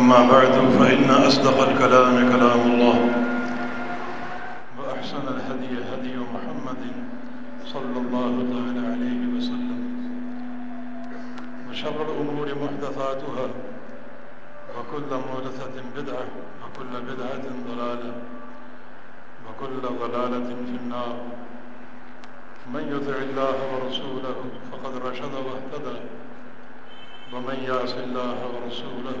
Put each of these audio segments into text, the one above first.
أما بعد، فإن أصدق الكلام كلام الله، وأحسن الهدي هدي محمد صلى الله تعالى عليه وسلم، وشر الأمور محدثاتها، وكل محدثة بدعة، وكل بدعة ضلالة، وكل ضلالة في النار. من يطع الله ورسوله، فقد رشد واهتدى، ومن يعص الله ورسوله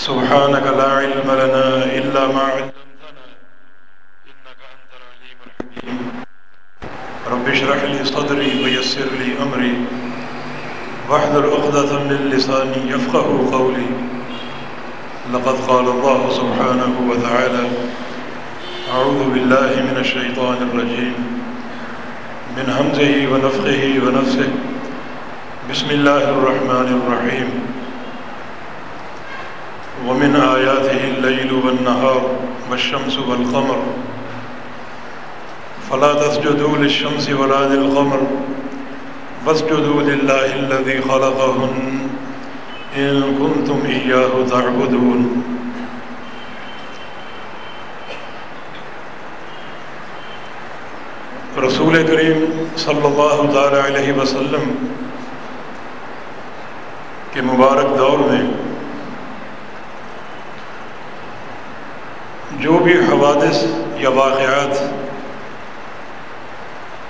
سبحانك لا علم لنا إلا ما علمتنا، إنك أنت العليم الحكيم. رب اشرح لي صدري ويسر لي أمري، واحلل عقدة من لساني يفقه قولي. لقد قال الله سبحانه وتعالى أعوذ بالله من الشيطان الرجيم. من همزه ونفخه ونفسه. بسم الله الرحمن الرحيم. ومن آياته الليل والنهار والشمس والقمر فلا تسجدوا للشمس ولا للقمر فاسجدوا لله الذي خلقهن إن كنتم إياه تعبدون رسول کریم صلی اللہ تعالی علیہ وسلم کے مبارک دور میں جو بھی حوادث یا واقعات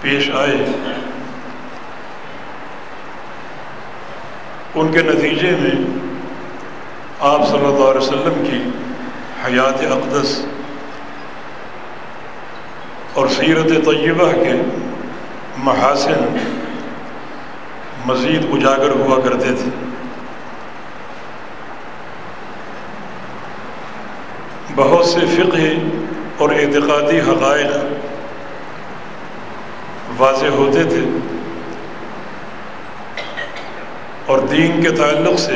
پیش آئے، ان کے نتیجے میں آپ صلی اللہ علیہ وسلم کی حیات اقدس اور سیرت طیبہ کے محاسن مزید اجاگر ہوا کرتے تھے۔ بہت سے فقہ اور اعتقادی حقائق واضح ہوتے تھے اور دین کے تعلق سے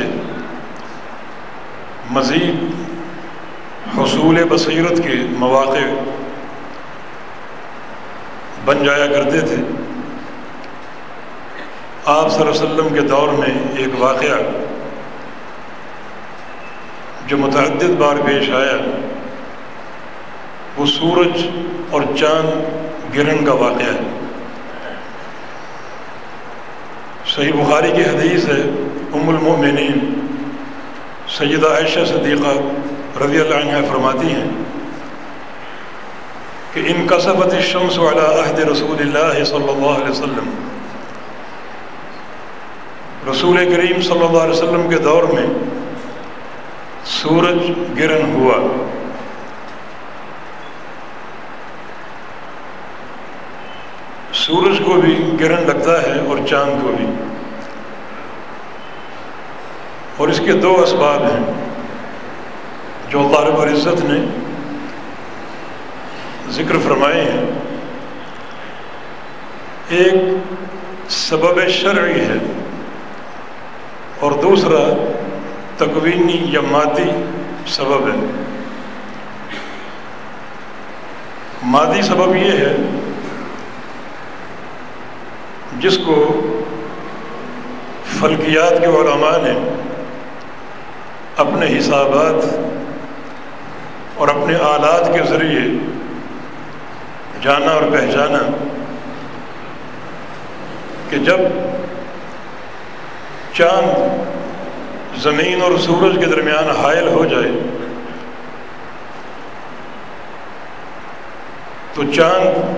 مزید حصول بصیرت کے مواقع بن جایا کرتے تھے۔ آپ صلی اللہ علیہ وسلم کے دور میں ایک واقعہ جو متعدد بار پیش آیا، وہ سورج اور چاند گرہن کا واقعہ ہے۔ صحیح بخاری کی حدیث ہے، ام المؤمنین، سیدہ عائشہ صدیقہ رضی اللہ عنہ فرماتی ہیں کہ ان کسبت الشمس علی عہد رسول اللہ صلی اللہ علیہ وسلم۔ رسول کریم صلی اللہ علیہ وسلم کے دور میں سورج گرہن ہوا۔ سورج کو بھی گرہن لگتا ہے اور چاند کو بھی۔ اور اس کے دو اسباب ہیں جو اللہ رب العزت نے ذکر فرمائے ہیں۔ ایک سبب شرعی ہے اور دوسرا تکوینی یا مادی سبب ہے۔ مادی سبب یہ ہے جس کو فلکیات کے علماء نے اپنے حسابات اور اپنے آلات کے ذریعے جانا اور پہچانا کہ جب چاند زمین اور سورج کے درمیان حائل ہو جائے تو چاند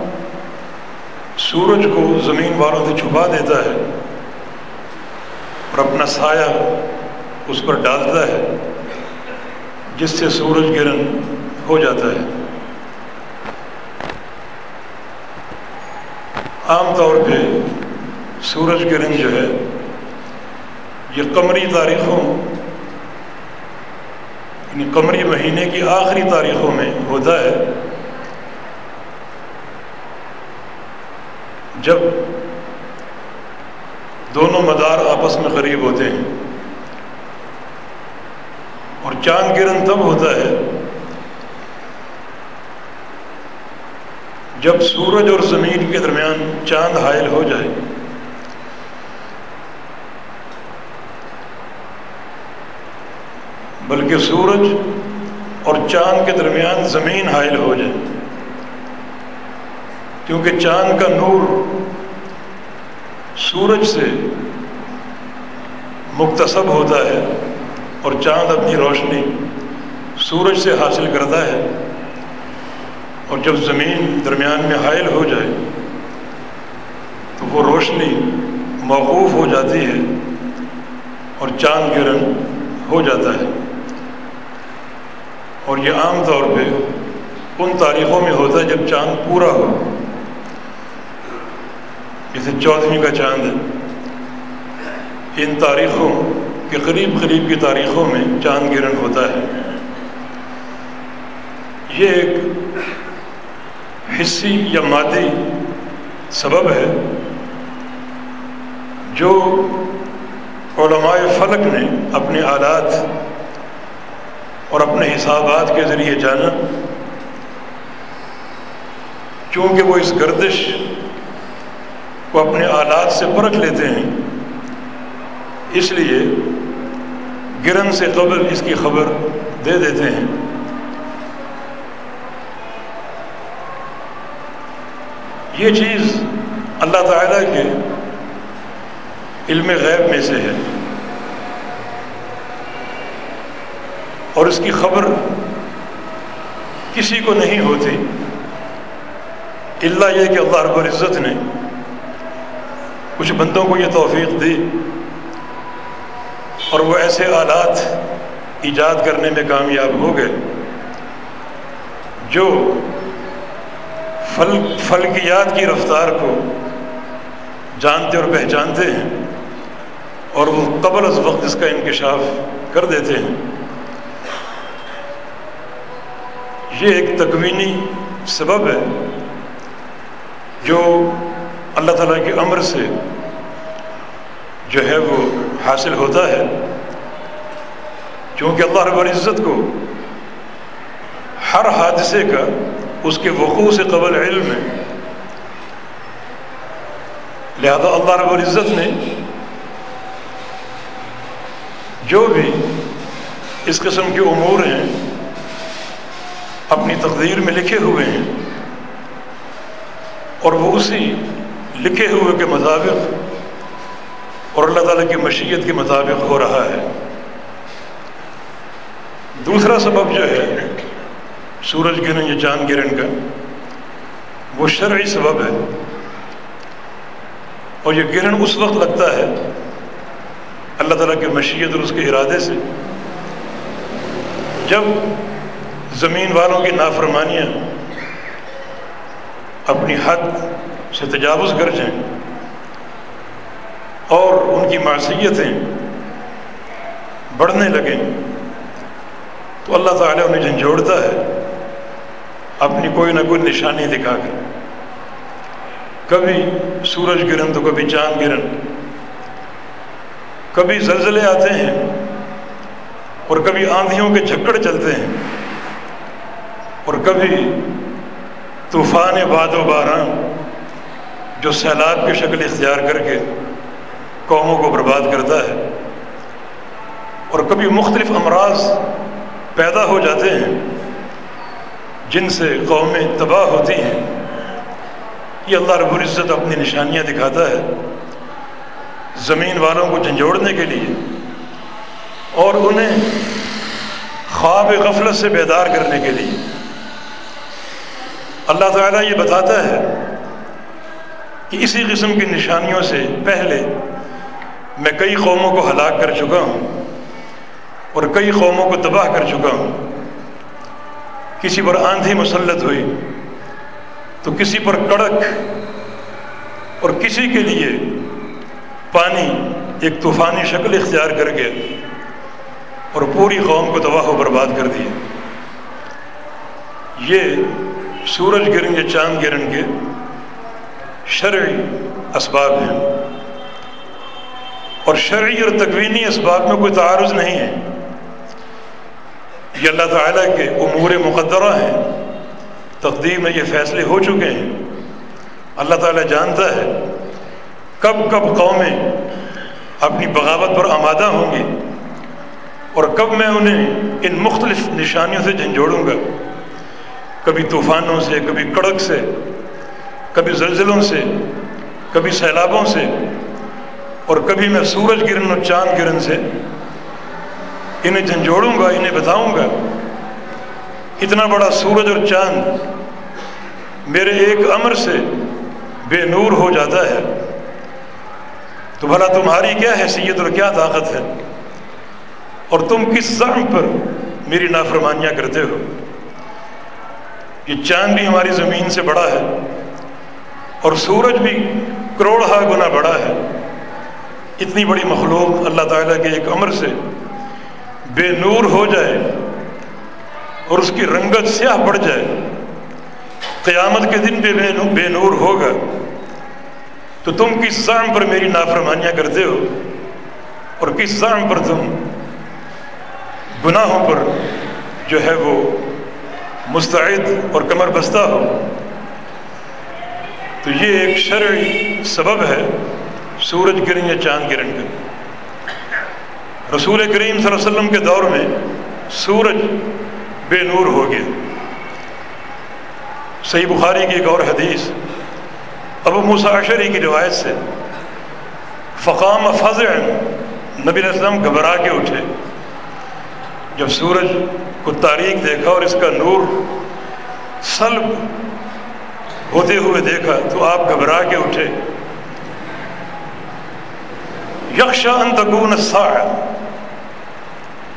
سورج کو زمین والوں سے چھپا دیتا ہے اور اپنا سایہ اس پر ڈالتا ہے، جس سے سورج گرہن ہو جاتا ہے۔ عام طور پہ سورج گرہن جو ہے یہ قمری تاریخوں یعنی قمری مہینے کی آخری تاریخوں میں ہوتا ہے۔ جب دونوں مدار آپس میں قریب ہوتے ہیں اور چاند گرن تب ہوتا ہے جب سورج اور زمین کے درمیان چاند حائل ہو جائے۔ بلکہ سورج اور چاند کے درمیان زمین حائل ہو جائے۔ کیونکہ چاند کا نور سورج سے مختصب ہوتا ہے اور چاند اپنی روشنی سورج سے حاصل کرتا ہے۔ اور جب زمین درمیان میں حائل ہو جائے تو وہ روشنی موقوف ہو جاتی ہے اور چاند گرن ہو جاتا ہے۔ اور یہ عام طور پہ ان تاریخوں میں ہوتا ہے جب چاند پورا ہو۔ جیسے چودھویں کا چاند ہے۔ ان تاریخوں کے قریب قریب کی تاریخوں میں چاند گرن ہوتا ہے۔ یہ ایک حصی یا مادی سبب ہے جو علماء فلک نے اپنے آلات اور اپنے حسابات کے ذریعے جانا۔ چونکہ وہ اس گردش کو اپنے آلات سے پرکھ لیتے ہیں، اس لیے گرن سے قبل اس کی خبر دے دیتے ہیں۔ یہ چیز اللہ تعالیٰ کے علم غیب میں سے ہے۔ اور اس کی خبر کسی کو نہیں ہوتی اللہ یہ کہ اللہ رب العزت نے کچھ بندوں کو یہ توفیق دی اور وہ ایسے آلات ایجاد کرنے میں کامیاب ہو گئے جو فل فلکیات کی رفتار کو جانتے اور پہچانتے ہیں اور وہ قبل از وقت اس کا انکشاف کر دیتے ہیں۔ یہ ایک تکوینی سبب ہے جو اللہ تعالیٰ کے امر سے جو ہے وہ حاصل ہوتا ہے۔ کیونکہ اللہ رب العزت کو ہر حادثے کا اس کے وقوع سے قبل علم ہے۔ لہذا اللہ رب العزت نے جو بھی اس قسم کے امور ہیں اپنی تقدیر میں لکھے ہوئے ہیں۔ اور وہ اسی لکھے ہوئے کے مطابق اور اللہ تعالیٰ کی مشیت کے مطابق ہو رہا ہے۔ دوسرا سبب جو ہے سورج گرہن یا چاند گرہن کا، وہ شرعی سبب ہے۔ اور یہ گرہن اس وقت لگتا ہے اللہ تعالیٰ کی مشیت اور اس کے ارادے سے جب زمین والوں کی نافرمانیاں اپنی حد سے تجاوز کر جائیں اور ان کی معصیتیں بڑھنے لگیں، تو اللہ تعالیٰ انہیں جھنجھوڑتا ہے، اپنی کوئی نہ کوئی نشانی دکھا کر۔ کبھی سورج گرہن تو کبھی چاند گرہن کبھی زلزلے آتے ہیں اور کبھی آندھیوں کے جھکڑ چلتے ہیں۔ اور کبھی طوفان باد و بارہ جو سیلاب کی شکل اختیار کر کے قوموں کو برباد کرتا ہے اور کبھی مختلف امراض پیدا ہو جاتے ہیں جن سے قومیں تباہ ہوتی ہیں، یہ اللہ رب العزت اپنی نشانیاں دکھاتا ہے زمین والوں کو جھنجھوڑنے کے لیے اور انہیں خواب غفلت سے بیدار کرنے کے لیے۔ اللہ تعالیٰ یہ بتاتا ہے کہ اسی قسم کی نشانیوں سے پہلے میں کئی قوموں کو ہلاک کر چکا ہوں اور کئی قوموں کو تباہ کر چکا ہوں۔ کسی پر آندھی مسلط ہوئی تو کسی پر کڑک اور کسی کے لیے پانی ایک طوفانی شکل اختیار کر گیا اور پوری قوم کو تباہ و برباد کر دیا یہ سورج گرن یا چاند گرن کے شرعی اسباب ہیں۔ اور شرعی اور تکوینی اسباب میں کوئی تعارض نہیں ہے۔ یہ اللہ تعالیٰ کے امور مقدرہ ہیں۔ تقدیم میں یہ فیصلے ہو چکے ہیں۔ اللہ تعالیٰ جانتا ہے کب کب قومیں اپنی بغاوت پر آمادہ ہوں گی اور کب میں انہیں ان مختلف نشانیوں سے جھنجھوڑوں گا۔ کبھی طوفانوں سے، کبھی کڑک سے، کبھی زلزلوں سے، کبھی سیلابوں سے، اور کبھی میں سورج گرن اور چاند گرن سے۔ انہیں جھنجھوڑوں گا، انہیں بتاؤں گا، اتنا بڑا سورج اور چاند میرے ایک امر سے بے نور ہو جاتا ہے۔ تو بھلا تمہاری کیا حیثیت اور کیا طاقت ہے؟ اور تم کس زم پر میری نافرمانیاں کرتے ہو؟ یہ چاند بھی ہماری زمین سے بڑا ہے اور سورج بھی کروڑہ گنا بڑا ہے۔ اتنی بڑی مخلوق اللہ تعالیٰ کے ایک امر سے بے نور ہو جائے اور اس کی رنگت سیاہ پڑ جائے، قیامت کے دن پہ بے نور ہوگا۔ تو تم کس زام پر میری نافرمانیاں کرتے ہو اور کس زام پر تم گناہوں پر جو ہے وہ مستعد اور کمر بستہ ہو۔ تو یہ ایک شرعی سبب ہے سورج گرن یا چاند گرن کا رسول کریم صلی اللہ علیہ وسلم کے دور میں سورج بے نور ہو گیا۔ صحیح بخاری کی ایک اور حدیث۔ ابو مساشری کی روایت سے فقام فضع نبی السلام گھبرا کے اٹھے۔ جب سورج کو تاریخ دیکھا اور اس کا نور سلب ہوتے ہوئے دیکھا تو آپ گھبرا کے اٹھے۔ یکشا انتقون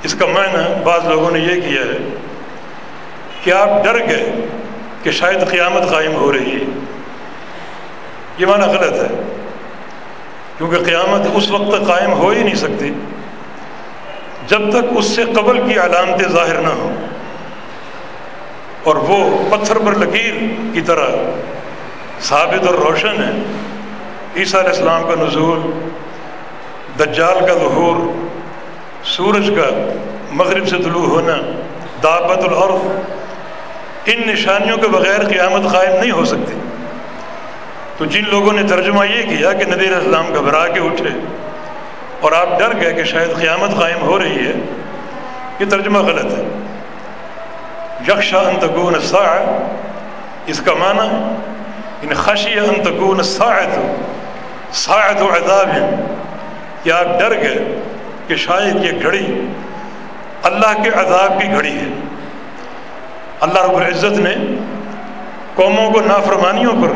اس کا معنی بعض لوگوں نے یہ کیا ہے کہ آپ ڈر گئے کہ شاید قیامت قائم ہو رہی ہے۔ یہ معنی غلط ہے، کیونکہ قیامت اس وقت تک قائم ہو ہی نہیں سکتی۔ جب تک اس سے قبل کی علامتیں ظاہر نہ ہوں۔ اور وہ پتھر پر لکیر کی طرح ثابت اور روشن ہے۔ عیسیٰ علیہ السلام کا نزول، دجال کا ظہور، سورج کا مغرب سے طلوع ہونا دعوت العرف، ان نشانیوں کے بغیر قیامت قائم نہیں ہو سکتی۔ تو جن لوگوں نے ترجمہ یہ کیا کہ نبی اسلام گھبرا کے اٹھے اور آپ ڈر گئے کہ شاید قیامت قائم ہو رہی ہے، یہ ترجمہ غلط ہے۔ یکشا انتقون ساعت اس کا معنی ان خشی انتقون ساعت ساعت و عذاب کہ آپ ڈر گئے کہ شاید یہ گھڑی اللہ کے عذاب کی گھڑی ہے؟ اللہ رب العزت نے قوموں کو نافرمانیوں پر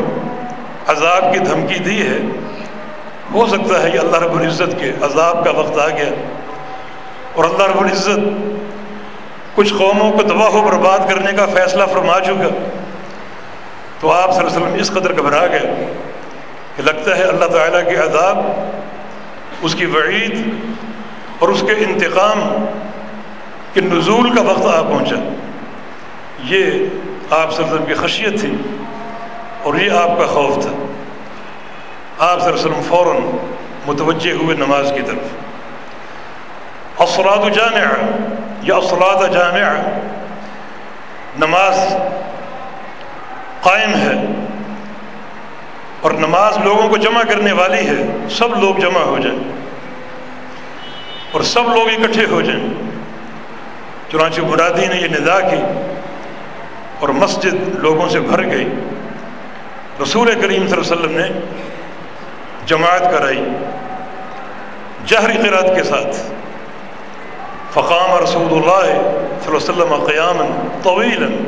عذاب کی دھمکی دی ہے۔ ہو سکتا ہے کہ اللہ رب العزت کے عذاب کا وقت آ گیا اور اللہ رب العزت کچھ قوموں کو تباہ و برباد کرنے کا فیصلہ فرما چکا تو آپ صلی اللہ علیہ وسلم اس قدر گھبرا گئے کہ لگتا ہے اللہ تعالیٰ کے عذاب، اس کی وعید اور اس کے انتقام کے نزول کا وقت آ پہنچا۔ یہ آپ صلی اللہ علیہ وسلم کی خشیت تھی اور یہ آپ کا خوف تھا۔ آپ صلی اللہ علیہ وسلم فوراً متوجہ ہوئے نماز کی طرف۔ اصلاد جامع یا اصلاد جامع نماز قائم ہے اور نماز لوگوں کو جمع کرنے والی ہے، سب لوگ جمع ہو جائیں اور سب لوگ اکٹھے ہو جائیں۔ چنانچہ مرادی نے یہ ندا کی اور مسجد لوگوں سے بھر گئی۔ رسول کریم صلی اللہ علیہ وسلم نے جماعت کرائی جہری قرات کے ساتھ۔ فقام رسول اللہ صلی اللہ علیہ وسلم قیام طویل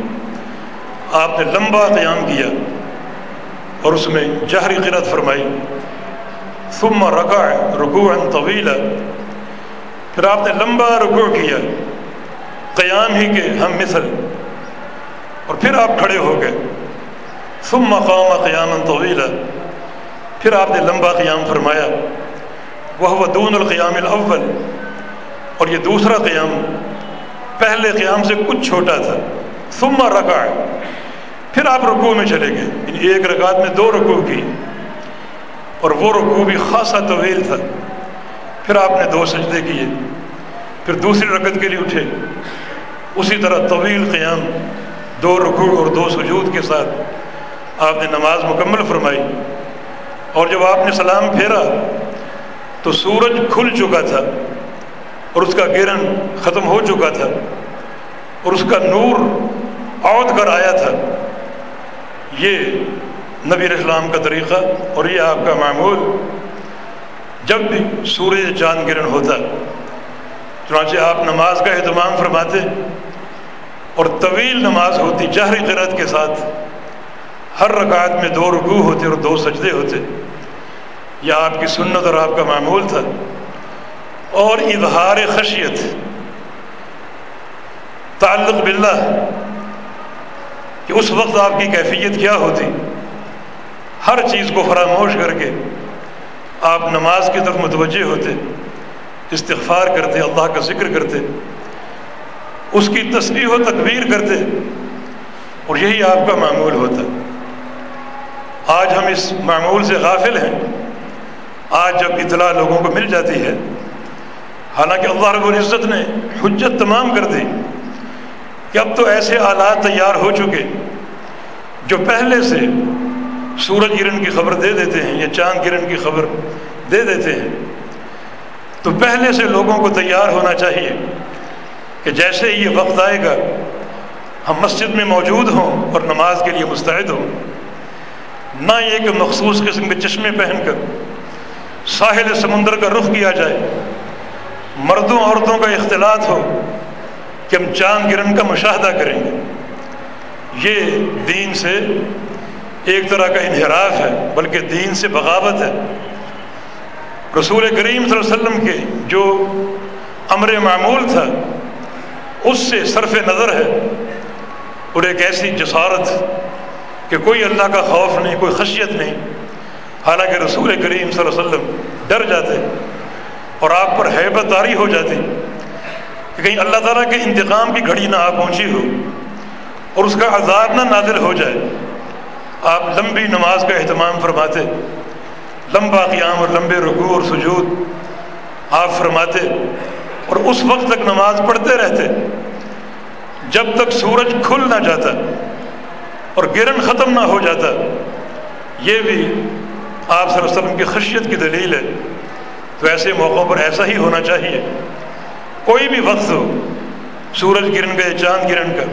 آپ نے لمبا قیام کیا اور اس میں جہری قرت فرمائی۔ ثم رکع رکوعا طویلا۔ پھر آپ نے لمبا رکوع کیا۔ قیام ہی کے ہم مثل۔ اور پھر آپ کھڑے ہو گئے۔ ثم قام قیام طویلا۔ پھر آپ نے لمبا قیام فرمایا، وہ دون القیام الاول، اور یہ دوسرا قیام پہلے قیام سے کچھ چھوٹا تھا، ثم رکع۔ پھر آپ رکوع میں چلے گئے یعنی ایک رکعت میں دو رکوع کی، اور وہ رکوع بھی خاصا طویل تھا۔ پھر آپ نے دو سجدے کیے، پھر دوسری رکعت کے لیے اٹھے۔ اسی طرح طویل قیام، دو رکوع اور دو سجود کے ساتھ آپ نے نماز مکمل فرمائی۔ اور جب آپ نے سلام پھیرا تو سورج کھل چکا تھا اور اس کا گرن ختم ہو چکا تھا اور اس کا نور عود کر آیا تھا۔ یہ نبی اسلام کا طریقہ اور یہ آپ کا معمول۔ جب بھی سورج چاند گرن ہوتا، چنانچہ آپ نماز کا اہتمام فرماتے اور طویل نماز ہوتی، جہری قرت کے ساتھ، ہر رکعت میں دو رکوع ہوتے اور دو سجدے ہوتے۔ یہ آپ کی سنت اور آپ کا معمول تھا۔ اور اظہار خشیت، تعلق باللہ، کہ اس وقت آپ کی کیفیت کیا ہوتی۔ ہر چیز کو فراموش کر کے آپ نماز کی طرف متوجہ ہوتے، استغفار کرتے، اللہ کا ذکر کرتے، اس کی تصویر و تکبیر کرتے، اور یہی آپ کا معمول ہوتا۔ آج ہم اس معمول سے غافل ہیں۔ آج جب اطلاع لوگوں کو مل جاتی ہے، حالانکہ اللہ رب العزت نے حجت تمام کر دی کہ اب تو ایسے آلات تیار ہو چکے جو پہلے سے سورج گرہن کی خبر دے دیتے ہیں یا چاند گرہن کی خبر دے دیتے ہیں۔ تو پہلے سے لوگوں کو تیار ہونا چاہیے کہ جیسے ہی یہ وقت آئے گا، ہم مسجد میں موجود ہوں اور نماز کے لیے مستعد ہوں۔ نہ یہ کہ مخصوص قسم کے چشمے پہن کر ساحل سمندر کا رخ کیا جائے، مردوں عورتوں کا اختلاط ہو کہ ہم چاند گرہن کا مشاہدہ کریں گے۔ یہ دین سے ایک طرح کا انحراف ہے، بلکہ دین سے بغاوت ہے۔ رسول کریم صلی اللہ علیہ وسلم کے جو امر معمول تھا، اس سے صرف نظر ہے۔ اور ایک ایسی جسارت کہ کوئی اللہ کا خوف نہیں، کوئی خشیت نہیں۔ حالانکہ رسول کریم صلی اللہ علیہ وسلم ڈر جاتے اور آپ پر حیبت داری ہو جاتی کہ کہیں اللہ تعالیٰ کے انتقام کی گھڑی نہ آ پہنچی ہو اور اس کا عذاب نہ نازل ہو جائے۔ آپ لمبی نماز کا اہتمام فرماتے، لمبا قیام اور لمبے رکوع اور سجود آپ فرماتے اور اس وقت تک نماز پڑھتے رہتے، جب تک سورج کھل نہ جاتا اور گرن ختم نہ ہو جاتا، یہ بھی آپ صلی اللہ علیہ وسلم کی خشیت کی دلیل ہے، تو ایسے موقعوں پر ایسا ہی ہونا چاہیے۔ کوئی بھی وقت ہو، سورج گرن کا یا چاند گرن کا،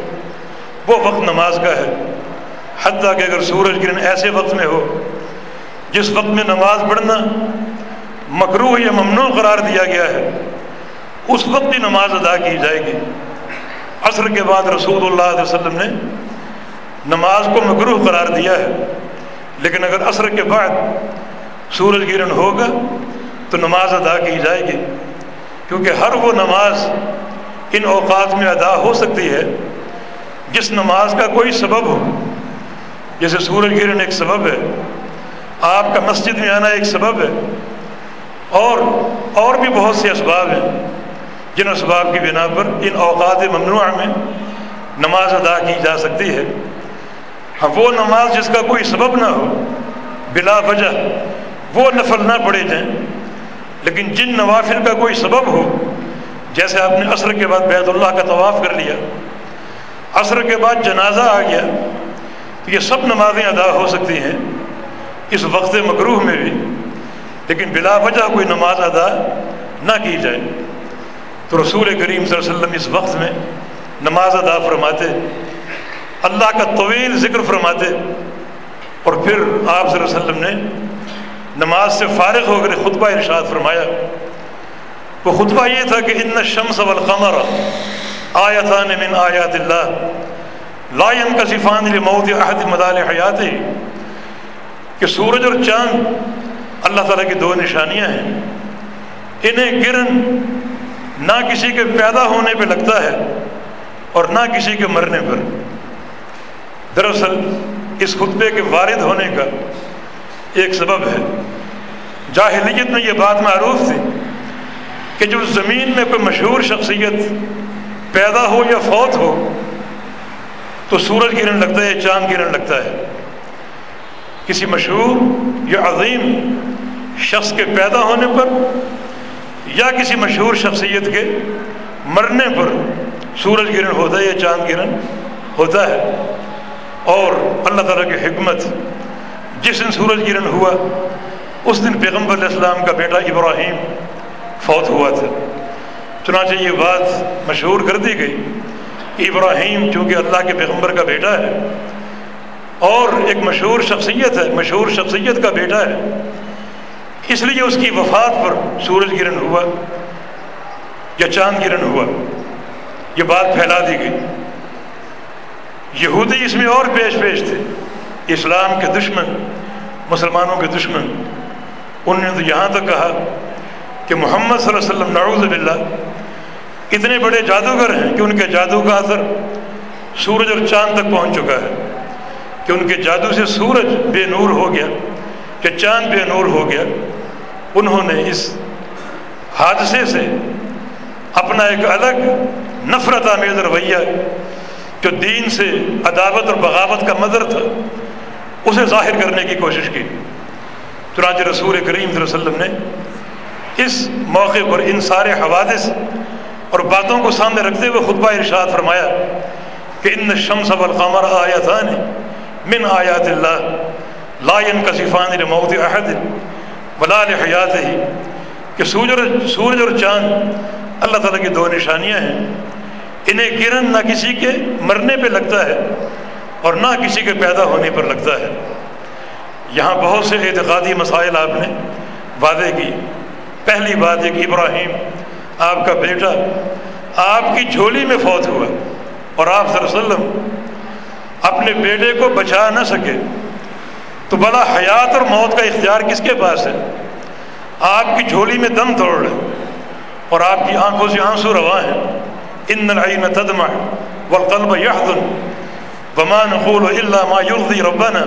وہ وقت نماز کا ہے۔ حتیٰ کہ اگر سورج گرہن ایسے وقت میں ہو، جس وقت میں نماز پڑھنا مکرو یا ممنوع قرار دیا گیا ہے، اس وقت بھی نماز ادا کی جائے گی۔ عصر کے بعد رسول اللہ علیہ وسلم نے نماز کو مکرو قرار دیا ہے۔ لیکن اگر عصر کے بعد سورج گرہن ہوگا تو نماز ادا کی جائے گی، کیونکہ ہر وہ نماز ان اوقات میں ادا ہو سکتی ہے جس نماز کا کوئی سبب ہو۔ جیسے سورج گرہن ایک سبب ہے، آپ کا مسجد میں آنا ایک سبب ہے، اور اور بھی بہت سے اسباب ہیں جن اسباب کی بنا پر ان اوقات ممنوع میں نماز ادا کی جا سکتی ہے۔ وہ نماز جس کا کوئی سبب نہ ہو، بلا وجہ، وہ نفل نہ پڑے جائیں۔ لیکن جن نوافل کا کوئی سبب ہو، جیسے آپ نے عصر کے بعد بیت اللہ کا طواف کر لیا، عصر کے بعد جنازہ آ گیا، تو یہ سب نمازیں ادا ہو سکتی ہیں اس وقت مقروح میں بھی، لیکن بلا وجہ کوئی نماز ادا نہ کی جائے۔ تو رسول کریم صلی اللہ علیہ وسلم اس وقت میں نماز ادا فرماتے اللہ کا طویل ذکر فرماتے اور پھر آپ صلی اللہ علیہ وسلم نے نماز سے فارغ ہو کر خطبہ ارشاد فرمایا وہ خطبہ یہ تھا کہ ان شمس والقمر آیتان من آیات اللہ لائن کا صفان موت احد مدال حیات کہ سورج اور چاند اللہ تعالیٰ کی دو نشانیاں ہیں انہیں گرن نہ کسی کے پیدا ہونے پہ لگتا ہے اور نہ کسی کے مرنے پر دراصل اس خطبے کے وارد ہونے کا ایک سبب ہے۔ جاہلیت میں یہ بات معروف تھی کہ جو زمین میں کوئی مشہور شخصیت پیدا ہو یا فوت ہو، تو سورج گرن لگتا ہے چاند گرن لگتا ہے۔ کسی مشہور یا عظیم شخص کے پیدا ہونے پر یا کسی مشہور شخصیت کے مرنے پر سورج گرہن ہوتا ہے یا چاند گرہن ہوتا ہے۔ اور اللہ تعالیٰ کی حکمت جس دن سورج گرہن ہوا، اس دن پیغمبر علیہ السلام کا بیٹا ابراہیم فوت ہوا تھا۔ چنانچہ یہ بات مشہور کر دی گئی۔ کہ ابراہیم چونکہ اللہ کے پیغمبر کا بیٹا ہے، اور ایک مشہور شخصیت ہے، مشہور شخصیت کا بیٹا ہے۔ اس لیے اس کی وفات پر سورج گرہن ہوا یا چاند گرہن ہوا، یہ بات پھیلا دی گئی۔ یہودی اس میں اور پیش پیش تھے۔ اسلام کے دشمن، مسلمانوں کے دشمن۔ انہوں نے تو یہاں تک کہا کہ محمد صلی اللہ علیہ وسلم، نعوذ باللہ، اتنے بڑے جادوگر ہیں کہ ان کے جادو کا اثر سورج اور چاند تک پہنچ چکا ہے۔ کہ ان کے جادو سے سورج بے نور ہو گیا، کہ چاند بے نور ہو گیا۔ انہوں نے اس حادثے سے اپنا ایک الگ نفرت آمیز رویہ جو دین سے عداوت اور بغاوت کا مدر تھا، اسے ظاہر کرنے کی کوشش کی۔ چنانچہ رسول کریم صلی اللہ علیہ وسلم نے اس موقع پر ان سارے حوادث اور باتوں کو سامنے رکھتے ہوئے خطبہ ارشاد فرمایا کہ ان شمس والقمر آیاتان من آیات اللہ، لا ينکسفان لموت احد ولا لحیات ہی کہ سورج سورج اور چاند، اللہ تعالیٰ کی دو نشانیاں ہیں۔ انہیں گرن نہ کسی کے مرنے پہ لگتا ہے اور نہ کسی کے پیدا ہونے پر لگتا ہے۔ یہاں بہت سے اعتقادی مسائل آپ نے واضح کی۔ پہلی بات ہے کہ ابراہیم، آپ کا بیٹا، آپ کی جھولی میں فوت ہوا اور آپ صلی اللہ علیہ وسلم اپنے بیٹے کو بچا نہ سکے۔ تو بڑا حیات اور موت کا اختیار کس کے پاس ہے؟ آپ کی جھولی میں دم توڑ رہے اور آپ کی آنکھوں سے آنسو روا ہیں۔ ان العین تدمع والقلب يحزن وما نقول الا ما يرضي ربنا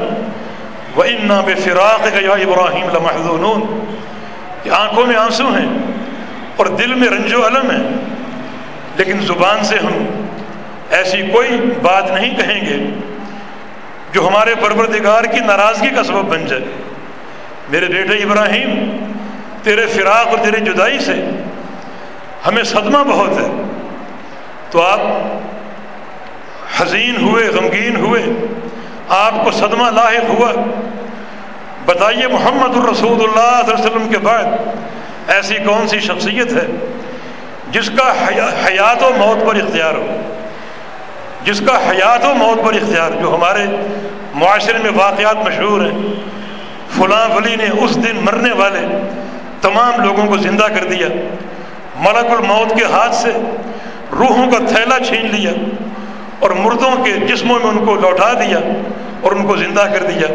وانا بفراقك يا ابراهيم لمحزونون. کہ آنکھوں میں آنسو ہیں اور دل میں رنج و علم ہے، لیکن زبان سے ہم ایسی کوئی بات نہیں کہیں گے جو ہمارے پروردگار کی ناراضگی کا سبب بن جائے۔ میرے بیٹے ابراہیم، تیرے فراق اور تیرے جدائی سے ہمیں صدمہ بہت ہے۔ تو آپ حزین ہوئے، غمگین ہوئے، آپ کو صدمہ لاحق ہوا۔ بتائیے محمد الرسول اللہ علیہ وسلم کے بعد ایسی کون سی شخصیت ہے جس کا حیات و موت پر اختیار ہو؟ جس کا حیات و موت پر اختیار، جو ہمارے معاشرے میں واقعات مشہور ہیں۔ فلاں ولی نے اس دن مرنے والے تمام لوگوں کو زندہ کر دیا۔ ملک الموت کے ہاتھ سے روحوں کا تھیلا چھین لیا اور مردوں کے جسموں میں ان کو لوٹا دیا اور ان کو زندہ کر دیا۔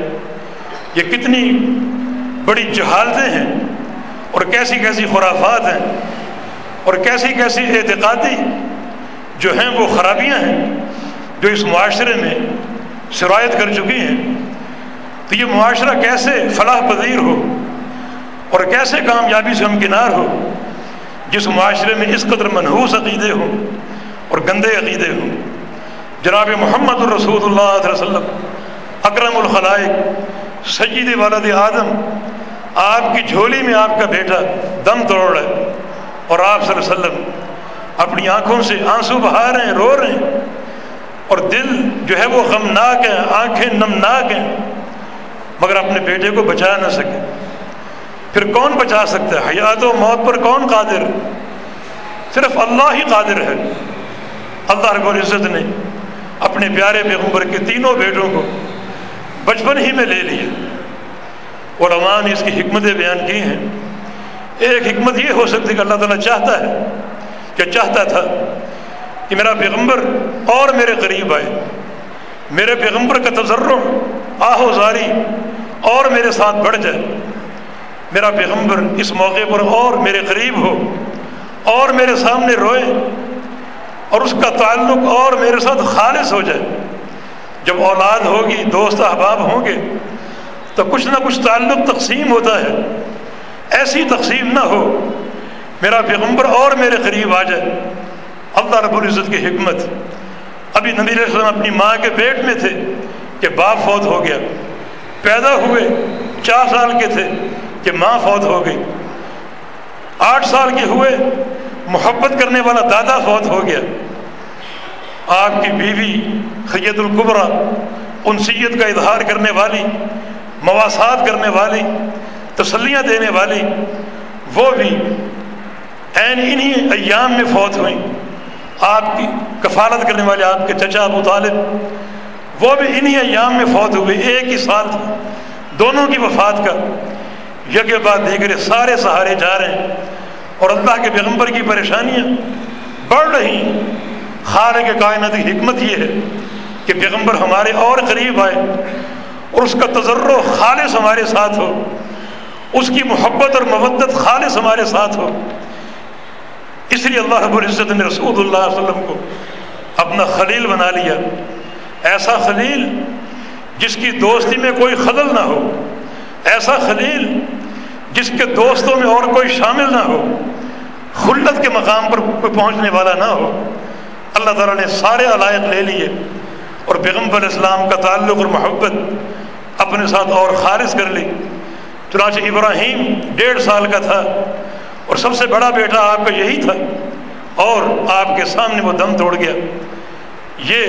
یہ کتنی بڑی جہالتیں ہیں اور کیسی کیسی خرافات ہیں اور کیسی کیسی اعتقادی جو ہیں وہ خرابیاں ہیں جو اس معاشرے میں شرائط کر چکی ہیں۔ تو یہ معاشرہ کیسے فلاح پذیر ہو اور کیسے کامیابی سے ہمکنار ہو؟ جس معاشرے میں اس قدر منحوس عقیدے ہوں اور گندے عقیدے ہوں۔ جناب محمد الرسول اللہ علیہ وسلم، اکرم الخلائق، سید والد آدم، آپ کی جھولی میں آپ کا بیٹا دم توڑ رہا ہے اور آپ صلی اللہ علیہ وسلم اپنی آنکھوں سے آنسو بہا رہے ہیں، رو رہے ہیں۔ اور دل جو ہے وہ غمناک ہے، آنکھیں نمناک ہیں، مگر اپنے بیٹے کو بچا نہ سکے۔ پھر کون بچا سکتا ہے؟ حیات و موت پر کون قادر؟ صرف اللہ ہی قادر ہے۔ اللہ رب العزت نے اپنے پیارے پیغمبر کے تینوں بیٹوں کو بچپن ہی میں لے لیا۔ علماء نے اس کی حکمتیں بیان کی ہیں۔ ایک حکمت یہ ہو سکتی کہ اللہ تعالیٰ چاہتا ہے کہ چاہتا تھا کہ میرا پیغمبر اور میرے قریب آئے۔ میرے پیغمبر کا تجرب آہو زاری اور میرے ساتھ بڑھ جائے۔ میرا پیغمبر اس موقع پر اور میرے قریب ہو، اور میرے سامنے روئے، اور اس کا تعلق اور میرے ساتھ خالص ہو جائے۔ جب اولاد ہوگی، دوست احباب ہوں گے، تو کچھ نہ کچھ تعلق تقسیم ہوتا ہے۔ ایسی تقسیم نہ ہو، میرا پیغمبر اور میرے قریب آ جائے۔ اللہ رب العزت کی حکمت۔ ابھی نبی علیہ السلام اپنی ماں کے پیٹ میں تھے کہ باپ فوت ہو گیا، پیدا ہوئے، چار سال کے تھے۔ کہ ماں فوت ہو گئی۔ آٹھ سال کے ہوئے، محبت کرنے والا دادا فوت ہو گیا۔ آپ کی بیوی خید القبرا انسیت کا اظہار کرنے والی، مواسات کرنے والی، تسلیاں دینے والی، وہ بھی عین انہی ایام میں فوت ہوئیں۔ آپ کی کفالت کرنے والے آپ کے چچا ابو طالب، وہ بھی انہی ایام میں فوت ہوئے۔ ایک ہی سال تھا۔ دونوں کی وفات کا یکے بعد دیگر سارے سہارے جا رہے ہیں اور اللہ کے پیغمبر کی پریشانیاں بڑھ رہی خار کے کائنات کی حکمت یہ ہے کہ پیغمبر ہمارے اور قریب آئے اور اس کا تجرب خالص ہمارے ساتھ ہو، اس کی محبت اور مبت خالص ہمارے ساتھ ہو۔ اس لیے اللہ رب العزت نے رسول اللہ علیہ وسلم کو اپنا خلیل بنا لیا۔ ایسا خلیل جس کی دوستی میں کوئی خلل نہ ہو، ایسا خلیل جس کے دوستوں میں اور کوئی شامل نہ ہو، خلت کے مقام پر کوئی پہنچنے والا نہ ہو، اللہ تعالیٰ نے سارے علائق لے لیے اور پیغمبر اسلام کا تعلق اور محبت اپنے ساتھ اور خارج کر لی۔ چنانچہ ابراہیم ڈیڑھ سال کا تھا اور سب سے بڑا بیٹا آپ کا یہی تھا اور آپ کے سامنے وہ دم توڑ گیا۔ یہ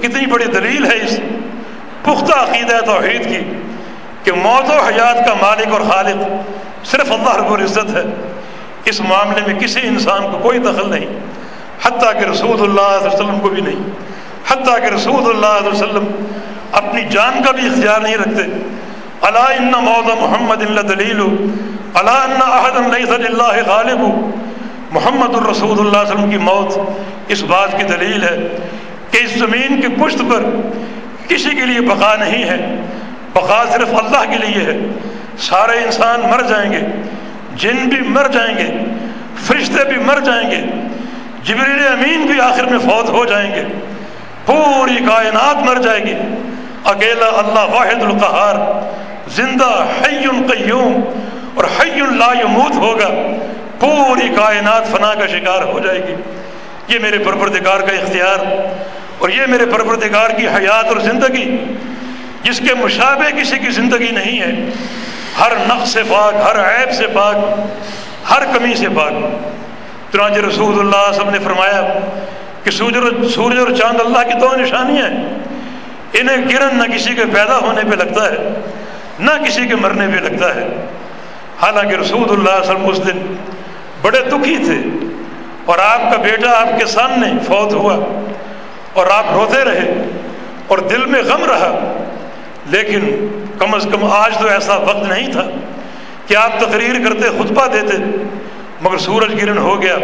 کتنی بڑی دلیل ہے اس پختہ عقیدہ توحید کی۔ کہ موت و حیات کا مالک اور خالق صرف اللہ رب العزت ہے، اس معاملے میں کسی انسان کو کوئی دخل نہیں۔ حتیٰ کہ رسول اللہ علیہ وسلم کو بھی نہیں۔ حتیٰ کہ رسول اللہ علیہ وسلم اپنی جان کا بھی اختیار نہیں رکھتے۔ اللہ ان موت محمد اللہ دلیل اللہ غالب۔ محمد الرسول اللہ علیہ وسلم کی موت اس بات کی دلیل ہے کہ اس زمین کی پشت پر کسی کے لیے بقا نہیں ہے۔ بقا صرف اللہ کے لیے ہے۔ سارے انسان مر جائیں گے، جن بھی مر جائیں گے، فرشتے بھی مر جائیں گے، جبریل امین بھی آخر میں فوت ہو جائیں گے، پوری کائنات مر جائے گی۔ اکیلا اللہ واحد القہار، زندہ حی قیوم اور حی لا یموت ہوگا۔ پوری کائنات فنا کا شکار ہو جائے گی۔ یہ میرے پروردگار کا اختیار اور یہ میرے پروردگار کی حیات اور زندگی۔ جس کے مشابہ کسی کی زندگی نہیں ہے، ہر نقص سے پاک، ہر عیب سے پاک، ہر کمی سے پاک۔ چنانچہ رسول اللہ سب نے فرمایا کہ سورج سورج اور چاند اللہ کی دو نشانیاں ہیں۔ انہیں گرن نہ کسی کے پیدا ہونے پہ لگتا ہے، نہ کسی کے مرنے پہ لگتا ہے۔ حالانکہ رسول اللہ علیہ وسلم اس دن بڑے دکھی تھے اور آپ کا بیٹا آپ کے سامنے فوت ہوا اور آپ روتے رہے اور دل میں غم رہا۔ لیکن کم از کم آج تو ایسا وقت نہیں تھا کہ آپ تقریر کرتے، خطبہ دیتے، مگر سورج گرن ہو گیا۔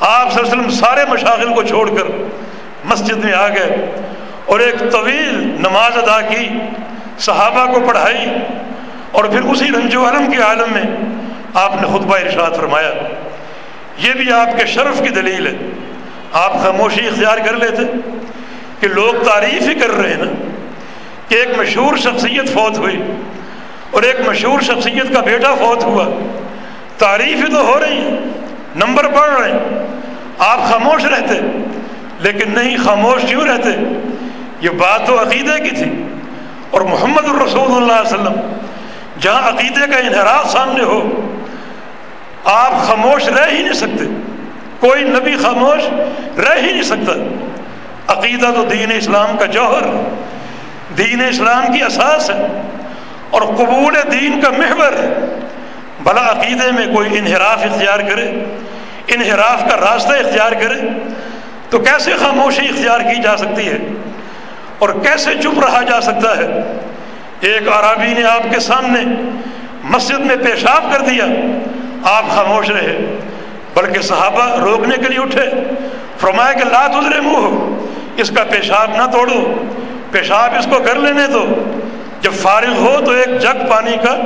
آپ صلی اللہ علیہ وسلم سارے مشاغل کو چھوڑ کر مسجد میں آ گئے اور ایک طویل نماز ادا کی، صحابہ کو پڑھائی اور پھر اسی رنج و علم کے عالم میں آپ نے خطبہ ارشاد فرمایا۔ یہ بھی آپ کے شرف کی دلیل ہے۔ آپ خاموشی اختیار کر لیتے کہ لوگ تعریف ہی کر رہے ہیں نا۔ کہ ایک مشہور شخصیت فوت ہوئی اور ایک مشہور شخصیت کا بیٹا فوت ہوا۔ تعریف تو ہو رہی ہے، نمبر بڑھ رہے ہیں۔ آپ خاموش رہتے، لیکن نہیں، خاموش کیوں رہتے؟ یہ بات تو عقیدے کی تھی۔ اور محمد الرسول اللہ علیہ وسلم، جہاں عقیدے کا انحراف سامنے ہو، آپ خاموش رہ ہی نہیں سکتے۔ کوئی نبی خاموش رہ ہی نہیں سکتا۔ عقیدہ تو دین اسلام کا جوہر دین اسلام کی اساس ہے اور قبول دین کا محور ہے بھلا عقیدے میں کوئی انحراف اختیار کرے، انحراف کا راستہ اختیار کرے، تو کیسے خاموشی اختیار کی جا سکتی ہے؟ اور کیسے چپ رہا جا سکتا ہے؟ ایک عرابی نے آپ کے سامنے مسجد میں پیشاب کر دیا، آپ خاموش رہے، بلکہ صحابہ روکنے کے لیے اٹھے، فرمایا کہ لات ادرے منہ اس کا پیشاب نہ توڑو پیشاب اس کو کر لینے دو۔ جب فارغ ہو تو ایک جگ پانی کا،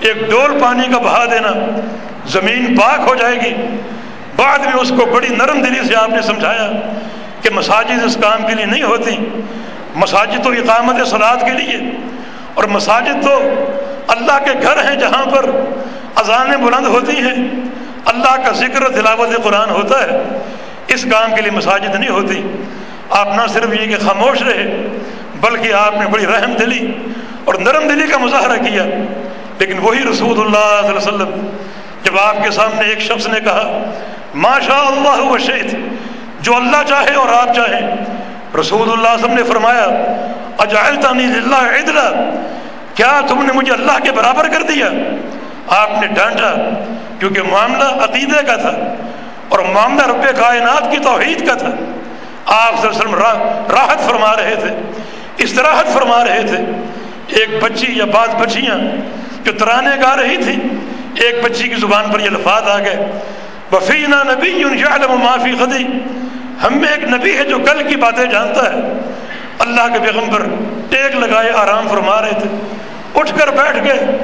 ایک ڈول پانی کا بہا دینا۔ زمین پاک ہو جائے گی۔ بعد میں اس کو بڑی نرم دلی سے آپ نے سمجھایا کہ مساجد اس کام کے لیے نہیں ہوتی۔ مساجد تو اقامت سلاد کے لیے۔ اور مساجد تو اللہ کے گھر ہیں جہاں پر اذانیں بلند ہوتی ہیں۔ اللہ کا ذکر تلاوت قرآن ہوتا ہے۔ اس کام کے لیے مساجد نہیں ہوتی۔ آپ نہ صرف یہ کہ خاموش رہے بلکہ آپ نے بڑی رحم دلی اور نرم دلی کا مظاہرہ کیا۔ لیکن وہی رسول اللہ صلی اللہ علیہ وسلم جب آپ کے سامنے ایک شخص نے کہا ماشاء اللہ وشیت جو اللہ چاہے اور آپ چاہیں۔ رسول اللہ صلی اللہ علیہ وسلم نے فرمایا، اجعلتنی للہ عدلا، کیا تم نے مجھے اللہ کے برابر کر دیا؟ آپ نے ڈانٹا، کیونکہ معاملہ عقیدے کا تھا اور معاملہ رب کائنات کی توحید کا تھا۔ آپ صلی اللہ علیہ وسلم راحت فرما رہے تھے۔ استراحت فرما رہے تھے۔ ایک بچی یا بعض بچیاں جو ترانے گا رہی تھی ایک بچی کی زبان پر یہ الفاظ آ گئے۔ وفینا نبی معافی خدی ہم میں ایک نبی ہے جو کل کی باتیں جانتا ہے۔ اللہ کے پیغمبر ٹیک لگائے، آرام فرما رہے تھے۔ اٹھ کر بیٹھ گئے۔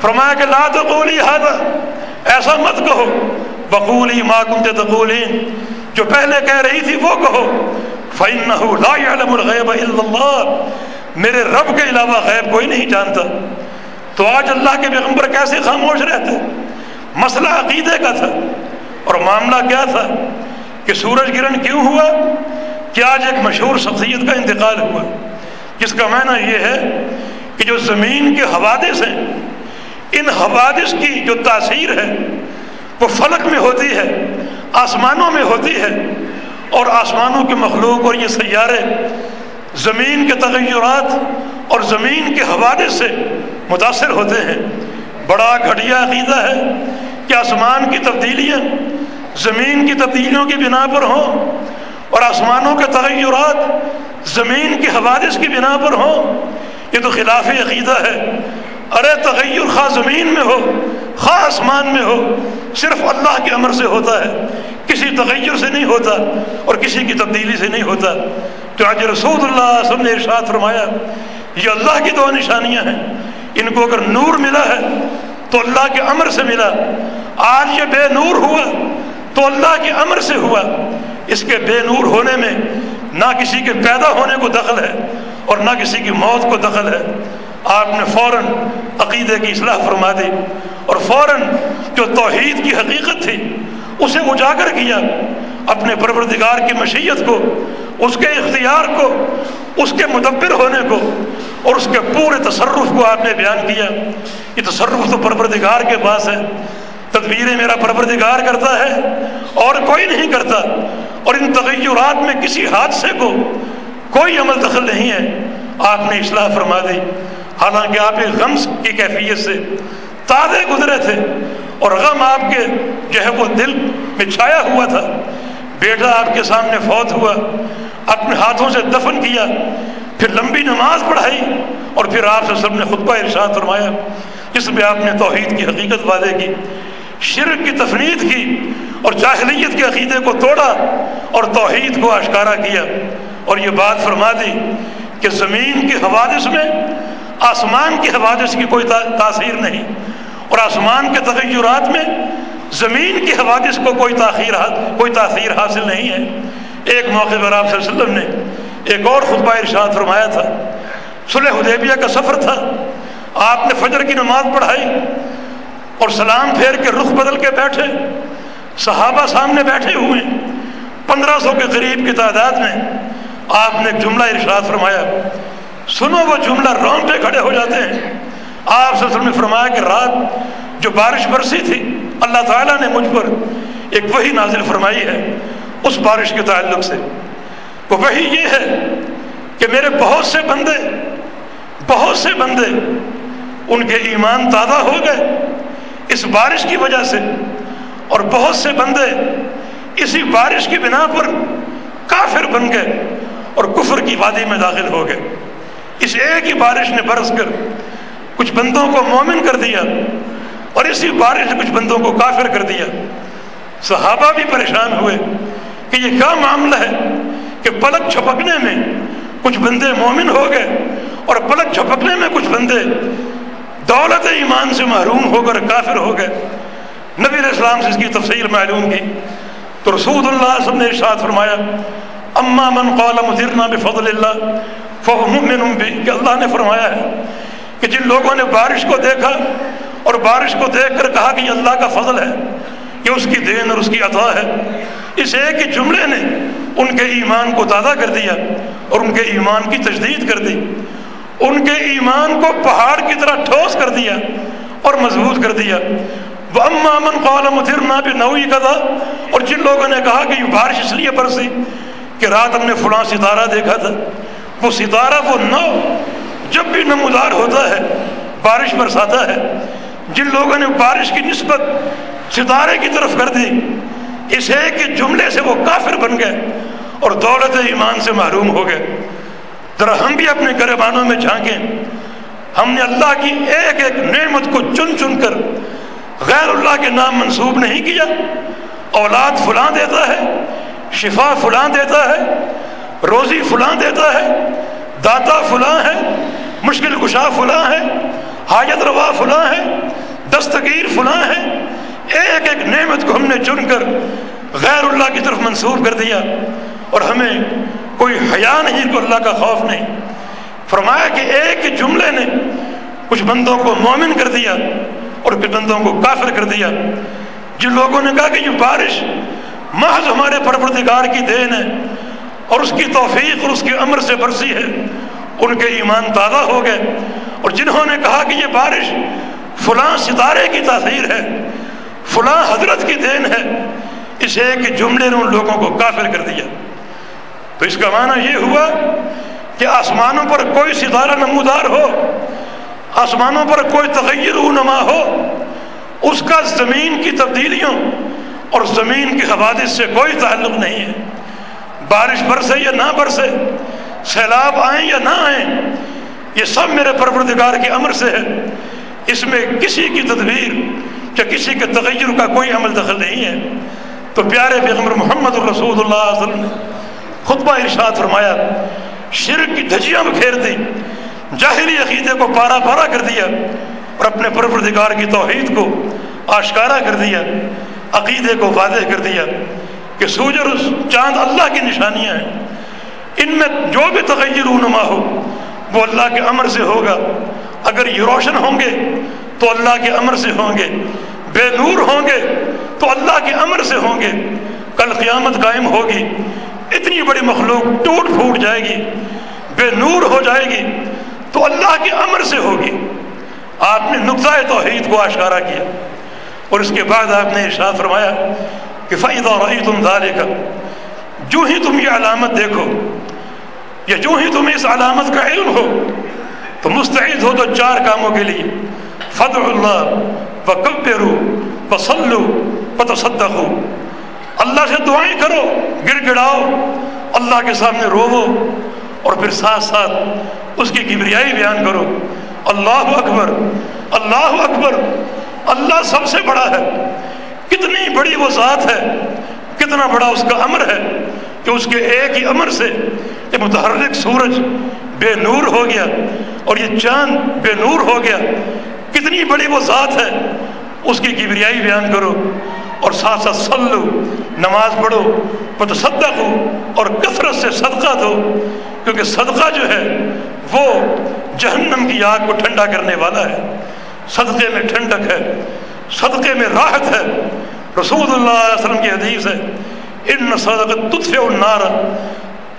فرمایا کہ لا تقولی ہادا ایسا مت کہو۔ بقولی ما کنت تقولین جو پہلے کہہ رہی تھی وہ کہو۔ فَإِنَّهُ لَا يَعْلَمُ الْغَيْبَ إِلَّا اللَّهِ۔ میرے رب کے علاوہ غیب کوئی نہیں جانتا۔ تو آج اللہ کے پیغمبر کیسے خاموش رہتے؟ مسئلہ عقیدے کا تھا۔ اور معاملہ کیا تھا؟ کہ سورج گرہن کیوں ہوا؟ کہ آج ایک مشہور شخصیت کا انتقال ہوا۔ جس کا معنی یہ ہے کہ جو زمین کے حوادث ہیں، ان حوادث کی جو تاثیر ہے، وہ فلک میں ہوتی ہے، آسمانوں میں ہوتی ہے۔ اور آسمانوں کے مخلوق اور یہ سیارے زمین کے تغیرات اور زمین کے حوالے سے متاثر ہوتے ہیں۔ بڑا گھٹیا عقیدہ ہے کہ آسمان کی تبدیلیاں زمین کی تبدیلیوں کی بنا پر ہوں اور آسمانوں کے تغیرات زمین کے حوادث کی بنا پر ہوں۔ یہ تو خلاف عقیدہ ہے۔ ارے تغیر خواہ زمین میں ہو خواہ آسمان میں ہو، صرف اللہ کے امر سے ہوتا ہے۔ کسی تغیر سے نہیں ہوتا اور کسی کی تبدیلی سے نہیں ہوتا۔ تو آج رسول اللہ سب نے ارشاد فرمایا، یہ اللہ کی دو نشانیاں ہیں۔ ان کو اگر نور ملا ہے، تو اللہ کے امر سے ملا۔ آج یہ بے نور ہوا، تو اللہ کے امر سے ہوا۔ اس کے بے نور ہونے میں نہ کسی کے پیدا ہونے کو دخل ہے اور نہ کسی کی موت کو دخل ہے۔ آپ نے فوراً عقیدے کی اصلاح فرما دی اور فوراً جو توحید کی حقیقت تھی اسے اجاگر کیا اپنے پروردگار کی مشیت کو، اس کے اختیار کو، اس کے مدبر ہونے کو اور اس کے پورے تصرف کو آپ نے بیان کیا۔ یہ تصرف تو پروردگار کے پاس ہے۔ تدبیریں میرا پروردگار کرتا ہے اور کوئی نہیں کرتا۔ اور ان تغیرات میں کسی حادثے کو کوئی عمل دخل نہیں ہے۔ آپ نے اصلاح فرما دی۔ حالانکہ آپ غم کی کیفیت سے تازے گزرے تھے اور غم آپ کے جو ہے وہ دل میں چھایا ہوا تھا۔ بیٹا آپ کے سامنے فوت ہوا، اپنے ہاتھوں سے دفن کیا، پھر لمبی نماز پڑھائی اور پھر آپ سے سب نے خطبہ ارشاد فرمایا۔ جس میں آپ نے توحید کی حقیقت واضح کی، شرک کی تفنید کی اور جاہلیت کے عقیدے کو توڑا اور توحید کو اشکارا کیا۔ اور یہ بات فرما دی کہ زمین کے حوادث میں آسمان کے حوادث کی کوئی تاثیر نہیں۔ اور آسمان کے تغیرات میں زمین کے حوادث کو کوئی تاخیر کوئی تاثیر حاصل نہیں ہے۔ ایک موقع پر آپ صلی اللہ علیہ وسلم نے ایک اور خطبہ ارشاد فرمایا تھا۔ صلح حدیبیہ کا سفر تھا۔ آپ نے فجر کی نماز پڑھائی اور سلام پھیر کے رخ بدل کے بیٹھے۔ صحابہ سامنے بیٹھے ہوئے۔ پندرہ سو کے قریب کی تعداد میں آپ نے ایک جملہ ارشاد فرمایا۔ سنو وہ جملہ رونگٹے کھڑے ہو جاتے ہیں۔ آپ سے نے فرمایا کہ رات جو بارش برسی تھی، اللہ تعالیٰ نے مجھ پر ایک وہی نازل فرمائی ہے اس بارش کے تعلق سے۔ وہ وہی یہ ہے کہ میرے بہت سے بندے، بہت سے بندے ان کے ایمان تازہ ہو گئے اس بارش کی وجہ سے، اور بہت سے بندے اسی بارش کی بنا پر کافر بن گئے اور کفر کی وادی میں داخل ہو گئے۔ اس ایک ہی بارش نے برس کر کچھ بندوں کو مومن کر دیا اور اسی بارش نے کچھ بندوں کو کافر کر دیا۔ صحابہ بھی پریشان ہوئے کہ یہ کیا معاملہ ہے کہ پلک چھپکنے میں کچھ بندے مومن ہو گئے اور پلک چھپکنے میں کچھ بندے دولت ایمان سے محروم ہو کر کافر ہو گئے۔ نبی علیہ السلام سے اس کی تفصیل معلوم کی تو رسول اللہ صلی نے ارشاد فرمایا، اما من قال مدرنا بفضل اللہ، فهو مؤمن بھی کہ اللہ نے فرمایا ہے کہ جن لوگوں نے بارش کو دیکھا اور بارش کو دیکھ کر کہا کہ یہ اللہ کا فضل ہے، یہ اس کی دین اور اس کی عطا ہے۔ اس ایک ہی جملے نے ان کے ایمان کو تازہ کر دیا اور ان کے ایمان کی تجدید کر دی۔ ان کے ایمان کو پہاڑ کی طرح ٹھوس کر دیا اور مضبوط کر دیا۔ وہ امامن قالم ادھرنا بھی نوئی کا تھا اور جن لوگوں نے کہا کہ یہ بارش اس لیے برسی کہ رات ہم نے فلاں ستارہ دیکھا تھا۔ وہ ستارہ وہ نو جب بھی نمودار ہوتا ہے، بارش برساتا ہے، جن لوگوں نے بارش کی نسبت ستارے کی طرف کر دی، اس ایک جملے سے وہ کافر بن گئے اور دولت ایمان سے محروم ہو گئے۔ ذرا ہم بھی اپنے گربانوں میں جھانکیں۔ ہم نے اللہ کی ایک ایک نعمت کو چن چن کر غیر اللہ کے نام منسوب نہیں کیا۔ اولاد فلاں دیتا ہے، شفا فلاں دیتا ہے، روزی فلاں دیتا ہے داتا فلاں ہے مشکل کشا فلاں ہے حاجت روا فلاں ہے دستگیر فلاں ہے ایک ایک نعمت کو ہم نے چن کر غیر اللہ کی طرف منسوخ کر دیا اور ہمیں کوئی حیا نہیں کو اللہ کا خوف نہیں۔ فرمایا کہ ایک جملے نے کچھ بندوں کو مومن کر دیا اور کچھ بندوں کو کافر کر دیا۔ جن لوگوں نے کہا کہ یہ بارش محض ہمارے پروردگار کی دین ہے۔ اور اس کی توفیق اور اس کے امر سے برسی ہے۔ ان کے ایمان تازہ ہو گئے۔ اور جنہوں نے کہا کہ یہ بارش فلاں ستارے کی تاثیر ہے، فلاں حضرت کی دین ہے، اس ایک جملے نے ان لوگوں کو کافر کر دیا۔ تو اس کا معنی یہ ہوا کہ آسمانوں پر کوئی ستارہ نمودار ہو، آسمانوں پر کوئی تغیر نما ہو، اس کا زمین کی تبدیلیوں اور زمین کے حوادث سے کوئی تعلق نہیں ہے۔ بارش برسے یا نہ برسے، سیلاب آئیں یا نہ آئیں، یہ سب میرے پروردگار کے امر سے ہے۔ اس میں کسی کی تدبیر یا کسی کے تغیر کا کوئی عمل دخل نہیں ہے۔ تو پیارے پیغمبر محمد الرسول اللہ علیہ وسلم نے خطبہ ارشاد فرمایا، شرک کی دھجیاں بکھیر دی جاہلی عقیدے کو پارا پارا کر دیا اور اپنے پروردگار کی توحید کو آشکارا کر دیا، عقیدے کو واضح کر دیا۔ کہ سورج اور چاند اللہ کی نشانیاں ہیں۔ ان میں جو بھی تغیر رونما ہو، وہ اللہ کے امر سے ہوگا۔ اگر یہ روشن ہوں گے، تو اللہ کے امر سے ہوں گے۔ بے نور ہوں گے، تو اللہ کے امر سے ہوں گے۔ کل قیامت قائم ہوگی۔ اتنی بڑی مخلوق ٹوٹ پھوٹ جائے گی، بے نور ہو جائے گی، تو اللہ کے امر سے ہوگی۔ آپ نے نقطۂ توحید کو اشارہ کیا۔ اور اس کے بعد آپ نے ارشاد فرمایا کہ فائدہ رہی تم دارے کا جو ہی تم یہ علامت دیکھو یا جو ہی تمہیں اس علامت کا علم ہو، تو مستعد ہو تو چار کاموں کے لیے۔ فد اللہ و کبرو و سلو و تصدق اللہ سے دعائیں کرو، گر گڑاؤ، اللہ کے سامنے روو اور پھر ساتھ ساتھ اس کی کبریائی بیان کرو۔ اللہ اکبر اللہ اکبر، اللہ سب سے بڑا ہے۔ کتنی بڑی وہ ذات ہے، کتنا بڑا اس کا امر ہے کہ اس کے ایک ہی امر سے یہ متحرک سورج بے نور ہو گیا اور یہ چاند بے نور ہو گیا۔ کتنی بڑی وہ ذات ہے، اس کی کبریائی بیان کرو اور ساتھ ساتھ سلو نماز پڑھو متصدق ہو اور کثرت سے صدقہ دو، کیونکہ صدقہ جو ہے وہ جہنم کی آگ کو ٹھنڈا کرنے والا ہے، صدقے میں ٹھنڈک ہے۔ صدقے میں راحت ہے۔ رسول اللہ علیہ وسلم کی حدیث ہے، ان صدقت تطفع النار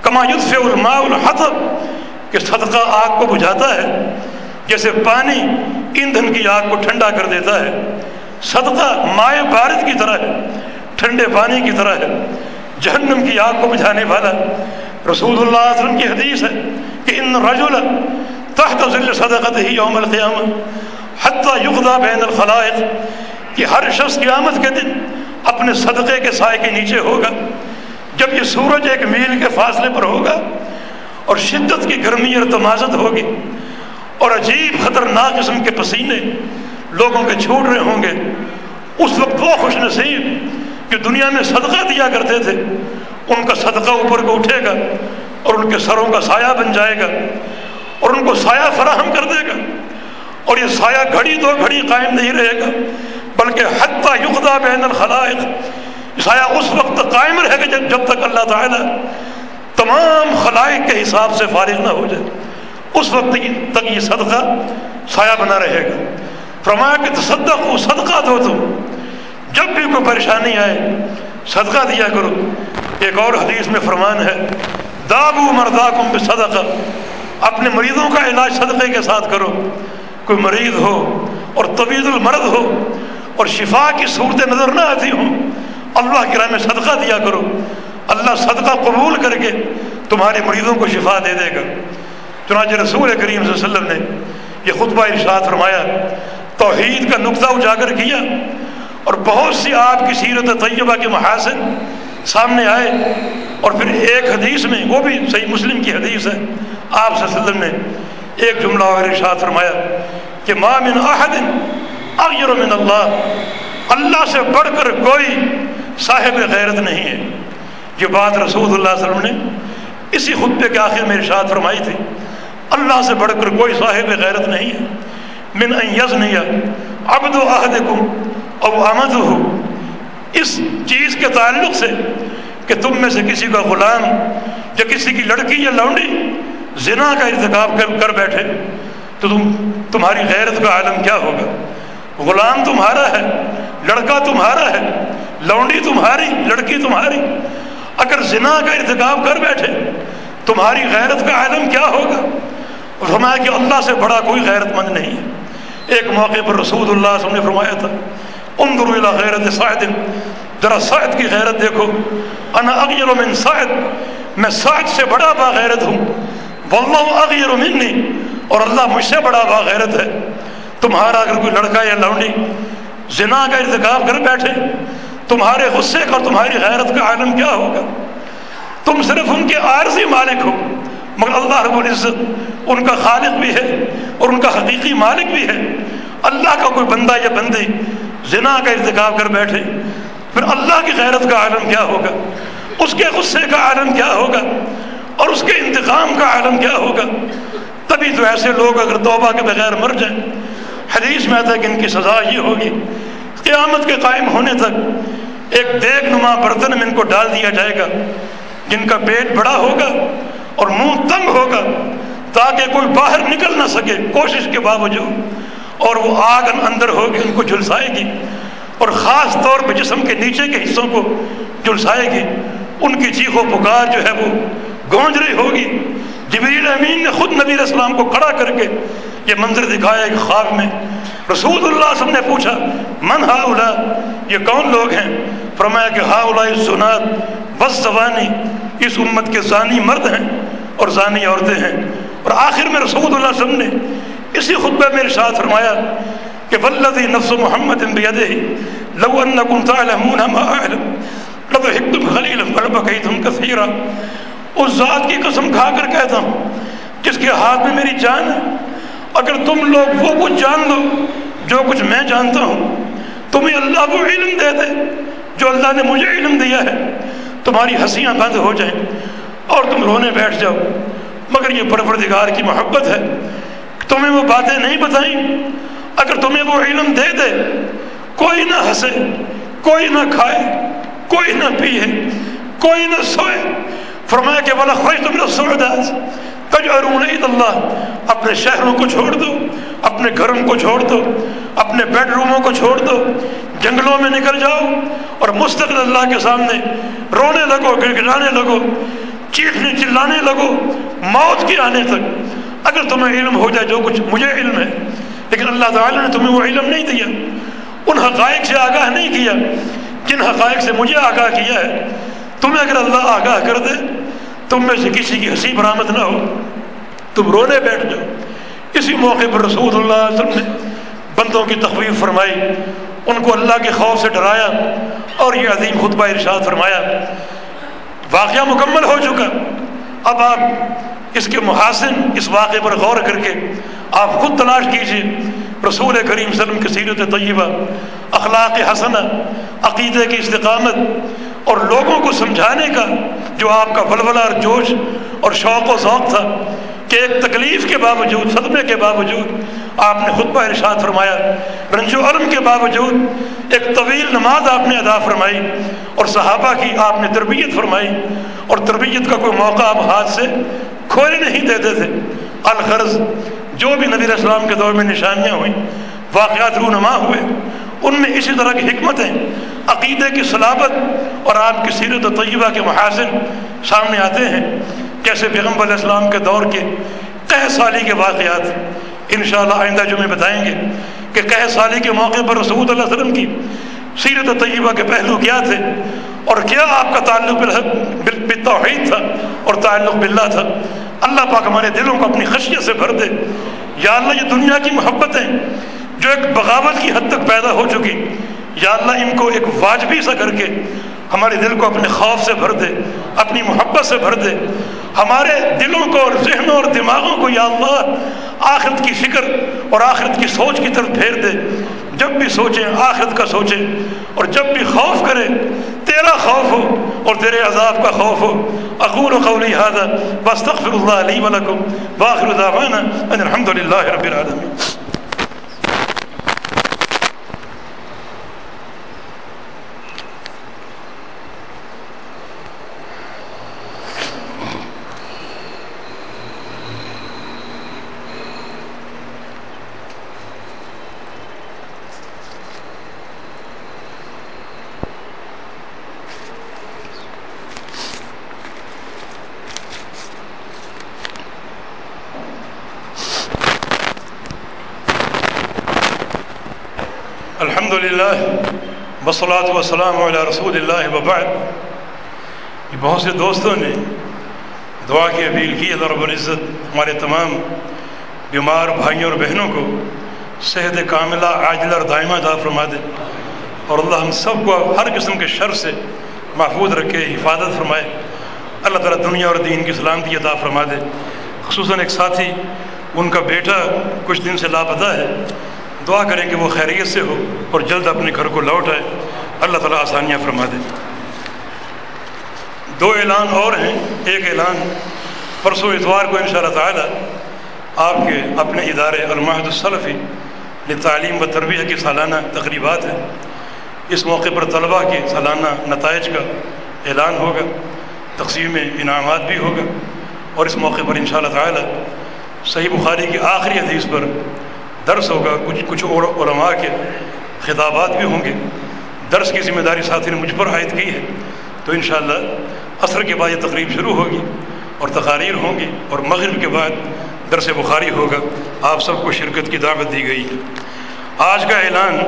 کما یطفع الماء الحطب کہ صدقہ آگ کو بجھاتا ہے، جیسے پانی ایندھن کی آگ کو ٹھنڈا کر دیتا ہے۔ صدقہ مائع بارد کی طرح ہے، ٹھنڈے پانی کی طرح ہے۔ جہنم کی آگ کو بجھانے والا رسول اللہ علیہ وسلم کی حدیث ہے کہ ان رجل تحت ذل صدقت ہی یوم القیامہ حتی یقضا بین الخلائق، کہ ہر شخص قیامت کے دن اپنے صدقے کے سائے کے نیچے ہوگا، جب یہ سورج ایک میل کے فاصلے پر ہوگا اور شدت کی گرمی اور تمازت ہوگی اور عجیب خطرناک قسم کے پسینے لوگوں کے چھوٹ رہے ہوں گے، اس وقت وہ خوش نصیب کہ دنیا میں صدقہ دیا کرتے تھے، ان کا صدقہ اوپر کو اٹھے گا اور ان کے سروں کا سایہ بن جائے گا اور ان کو سایہ فراہم کر دے گا۔ اور یہ سایہ گھڑی دو گھڑی قائم نہیں رہے گا، بلکہ حتیٰ یقدا بین الخلائق۔ سایہ اس وقت قائم رہے گا جب تک اللہ تعالیٰ تمام خلائق کے حساب سے فارغ نہ ہو جائے۔ اس وقت تک یہ صدقہ سایہ بنا رہے گا۔ فرمایا کہ تصدق وہ صدقہ دو تم۔ جب بھی کوئی پریشانی آئے، صدقہ دیا کرو۔ ایک اور حدیث میں فرمان ہے، دابو مردا کم صدقہ اپنے مریضوں کا علاج صدقے کے ساتھ کرو۔ کوئی مریض ہو اور طویل المرد ہو اور شفا کی صورتیں نظر نہ آتی ہوں، اللہ کی راہ میں صدقہ دیا کرو۔ اللہ صدقہ قبول کر کے تمہارے مریضوں کو شفا دے دے گا۔ چنانچہ رسول کریم صلی اللہ علیہ وسلم نے یہ خطبہ ارشاد فرمایا، توحید کا نقطہ اجاگر کیا اور بہت سی آپ کی سیرت طیبہ کے محاسن سامنے آئے اور پھر ایک حدیث میں، وہ بھی صحیح مسلم کی حدیث ہے، آپ صلی اللہ علیہ وسلم نے ایک جملہ اور ارشاد فرمایا کہ ما من احد اغیر من اللہ اللہ سے بڑھ کر کوئی صاحب غیرت نہیں ہے۔ یہ بات رسول اللہ علیہ وسلم نے اسی خطبے کے آخر میں ارشاد فرمائی تھی۔ اللہ سے بڑھ کر کوئی صاحب غیرت نہیں ہے۔ من ان یزنیا عبد و احدکم او آمد ہو اس چیز کے تعلق سے کہ تم میں سے کسی کا غلام یا کسی کی لڑکی یا لونڈی زنا کا ارتکاب کر کر بیٹھے تو تم، تمہاری غیرت کا عالم کیا ہوگا؟ غلام تمہارا ہے، لڑکا تمہارا ہے، لونڈی تمہاری، لڑکی تمہاری۔ اگر زنا کا ارتکاب کر بیٹھے، تمہاری غیرت کا عالم کیا ہوگا؟ فرمایا کہ اللہ سے بڑا کوئی غیرت مند نہیں ہے۔ ایک موقع پر رسول اللہ صلی اللہ علیہ وسلم نے فرمایا تھا انظروا الى غیرت سعد، ذرا سعد کی غیرت دیکھو۔ انا اغیر من سعد، میں سعد سے بڑا باغیرت ہوں۔ واللہ اغیر منی اور اللہ مجھ سے بڑا باغیرت ہے۔ تمہارا اگر کوئی لڑکا یا لونڈی زنا کا ارتکاب کر بیٹھے، تمہارے غصے کا تمہاری غیرت کا عالم کیا ہوگا؟ تم صرف ان کے عارضی مالک ہو، مگر اللہ رب العزت ان کا خالق بھی ہے اور ان کا حقیقی مالک بھی ہے۔ اللہ کا کوئی بندہ یا بندی زنا کا ارتکاب کر بیٹھے، پھر اللہ کی غیرت کا عالم کیا ہوگا؟ اس کے غصے کا عالم کیا ہوگا؟ اور اس کے انتقام کا عالم کیا ہوگا؟ تبھی تو ایسے لوگ اگر توبہ کے بغیر مر جائیں۔ حدیث میں آتا ہے کہ ان کی سزا یہ ہوگی۔ قیامت کے قائم ہونے تک ایک دیکھ نما برتن میں ان کو ڈال دیا جائے گا۔ جن کا پیٹ بڑا ہوگا اور منہ تنگ ہوگا تاکہ کوئی باہر نکل نہ سکے کوشش کے باوجود، اور وہ آگ اندر ہوگی، ان کو جھلسائے گی۔ اور خاص طور پہ جسم کے نیچے کے حصوں کو جلسائے گی۔ ان کی چیخ و پکار جو ہے وہ گونج رہی ہوگی۔ جبریل امین نے خود نبی اسلام کو کھڑا کر کے یہ منظر دکھایا ایک خواب میں۔ رسول اللہ وسلم نے پوچھا، من ہا اولا یہ کون لوگ ہیں؟ فرمایا کہ ہا اولا سنات بس زبانی، اس امت کے ثانی مرد ہیں اور ثانی عورتیں ہیں۔ اور آخر میں رسول اللہ علیہ وسلم نے اسی خطبہ میں ارشاد فرمایا کہ ولدی نفس محمد بیدہ، لو انکم تعلمون ما اعلم، لو حکتم خلیلا فلبکیتم کثیرا۔ اس ذات کی قسم کھا کر کہتا ہوں، جس کے ہاتھ میں میری جان ہے۔ اگر تم لوگ وہ کچھ جان لو جو کچھ میں جانتا ہوں، تمہیں اللہ وہ علم دے دے جو اللہ نے مجھے علم دیا ہے۔ تمہاری ہنسیاں بند ہو جائیں اور تم رونے بیٹھ جاؤ۔ مگر یہ پروردگار کی محبت ہے۔ تمہیں وہ باتیں نہیں بتائیں۔ اگر تمہیں وہ علم دے دے، کوئی نہ ہنسے، کوئی نہ کھائے، کوئی نہ پیے، کوئی نہ سوئے۔ فرمایا کہ بلا خوش تم نے سویداز عید اللہ۔ اپنے شہروں کو چھوڑ دو، اپنے گھروں کو چھوڑ دو، اپنے بیڈ روموں کو چھوڑ دو۔ جنگلوں میں نکل جاؤ اور مستقل اللہ کے سامنے رونے لگو، گڑگڑانے لگو، چیخنے چلانے لگو، موت کی آنے تک۔ اگر تمہیں علم ہو جائے جو کچھ مجھے علم ہے، لیکن اللہ تعالیٰ نے تمہیں وہ علم نہیں دیا، ان حقائق سے آگاہ نہیں کیا۔ جن حقائق سے مجھے آگاہ کیا ہے تمہیں اگر اللہ آگاہ کر دے تم میں سے کسی کی ہنسی برآمد نہ ہو، تم رونے بیٹھ جاؤ۔ اسی موقع پر رسول اللہ علیہ وسلم نے بندوں کی تخویف فرمائی، ان کو اللہ کے خوف سے ڈرایا اور یہ عظیم خطبہ ارشاد فرمایا۔ واقعہ مکمل ہو چکا۔ اب آپ اس کے محاسن، اس واقعے پر غور کر کے آپ خود تلاش کیجیے۔ رسول کریم صلی اللہ علیہ وسلم کی سیرت طیبہ، اخلاق حسنہ عقیدے کی استقامت اور لوگوں کو سمجھانے کا جو آپ کا ولولہ اور جوش اور شوق و ذوق تھا کہ ایک تکلیف کے باوجود، صدمے کے باوجود آپ نے خطبہ ارشاد فرمایا۔ رنج و علم کے باوجود ایک طویل نماز آپ نے ادا فرمائی اور صحابہ کی آپ نے تربیت فرمائی اور تربیت کا کوئی موقع آپ ہاتھ سے کھوئے نہیں دیتے تھے۔ الغرض جو بھی نبی السلام کے دور میں نشانیاں ہوئیں، واقعات رونما ہوئے، ان میں اسی طرح کی حکمتیں، عقیدے کی صلابت اور آپ کی سیرت و طیبہ کے محاذر سامنے آتے ہیں، کیسے پیغمبر علیہ السلام کے دور کے قہ سالی کے واقعات، انشاءاللہ آئندہ جو میں بتائیں گے کہ قہ سالی کے موقع پر رسول اللہ علیہ وسلم کی سیرت و طیبہ کے پہلو کیا تھے اور کیا آپ کا تعلق بالتوحید تھا اور تعلق باللہ تھا۔ اللہ پاک ہمارے دلوں کو اپنی خشیت سے بھر دے۔ یا اللہ، یہ دنیا کی محبتیں جو ایک بغاوت کی حد تک پیدا ہو چکی۔ یا اللہ، ان کو ایک واجبی سا کر کے ہمارے دل کو اپنے خوف سے بھر دے، اپنی محبت سے بھر دے۔ ہمارے دلوں کو اور ذہنوں اور دماغوں کو یا اللہ، آخرت کی فکر اور آخرت کی سوچ کی طرف پھیر دے۔ جب بھی سوچیں، آخرت کا سوچیں اور جب بھی خوف کرے تیرا خوف ہو اور تیرے عذاب کا خوف ہو۔ اقول و قولی حاضر بس تخر اللہ علیہ ولکم واخر دعوانا ان الحمد للہ رب العالمین الحمد للہ وسلاۃ وسلام علیہ رسول اللہ وبعد. یہ بہت سے دوستوں نے دعا کی، اپیل کی، اللہ رب العزت ہمارے تمام بیمار بھائیوں اور بہنوں کو صحت کاملہ عاجل اور دائمہ دا فرما دے اور اللہ ہم سب کو ہر قسم کے شر سے محفوظ رکھے، حفاظت فرمائے۔ اللہ تعالیٰ دنیا اور دین کی سلامتی عطا فرما دے۔ خصوصاً ایک ساتھی، ان کا بیٹا کچھ دن سے لاپتہ ہے۔ دعا کریں کہ وہ خیریت سے ہو اور جلد اپنے گھر کو لوٹ آئے۔ اللہ تعالیٰ آسانیاں فرما دے۔ دو اعلان اور ہیں۔ ایک اعلان پرسوں اتوار کو ان شاء اللہ تعالیٰ آپ کے اپنے ادارے الماہد الصلفی یہ تعلیم و تربیت کی سالانہ تقریبات ہیں۔ اس موقع پر طلباء کے سالانہ نتائج کا اعلان ہوگا، تقسیم انعامات بھی ہوگا۔ اور اس موقع پر ان شاء اللہ تعالیٰ صحیح بخاری کی آخری حدیث پر درس ہوگا، کچھ کچھ اور علماء کے خطابات بھی ہوں گے۔ درس کی ذمہ داری ساتھی نے مجھ پر عائد کی ہے۔ تو انشاءاللہ عصر کے بعد یہ تقریب شروع ہوگی اور تقاریر ہوں گی اور مغرب کے بعد درس بخاری ہوگا۔ آپ سب کو شرکت کی دعوت دی گئی ہے۔ آج کا اعلان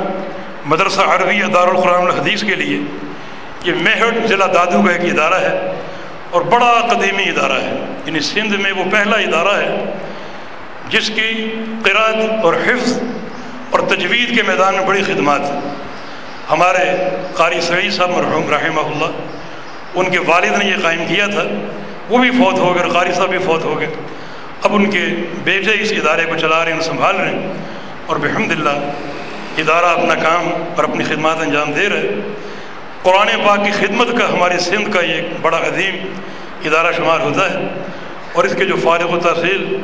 مدرسہ عربی دارالقرآن الحدیث کے لیے۔ یہ مہٹ ضلع دادو کا ایک ادارہ ہے اور بڑا قدیمی ادارہ ہے۔ یعنی سندھ میں وہ پہلا ادارہ ہے۔ جس کی قرآت اور حفظ اور تجوید کے میدان میں بڑی خدمات ہیں۔ ہمارے قاری سعید صاحب مرحوم رحمہ اللہ، ان کے والد نے یہ قائم کیا تھا، وہ بھی فوت ہو گئے اور قاری صاحب بھی فوت ہو گئے۔ اب ان کے بیٹے اس ادارے کو چلا رہے ہیں، سنبھال رہے ہیں۔ اور بحمد اللہ ادارہ اپنا کام اور اپنی خدمات انجام دے رہے قرآن پاک کی خدمت کا ہمارے سندھ کا یہ بڑا عظیم ادارہ شمار ہوتا ہے۔ اور اس کے جو فارغ و تحصیل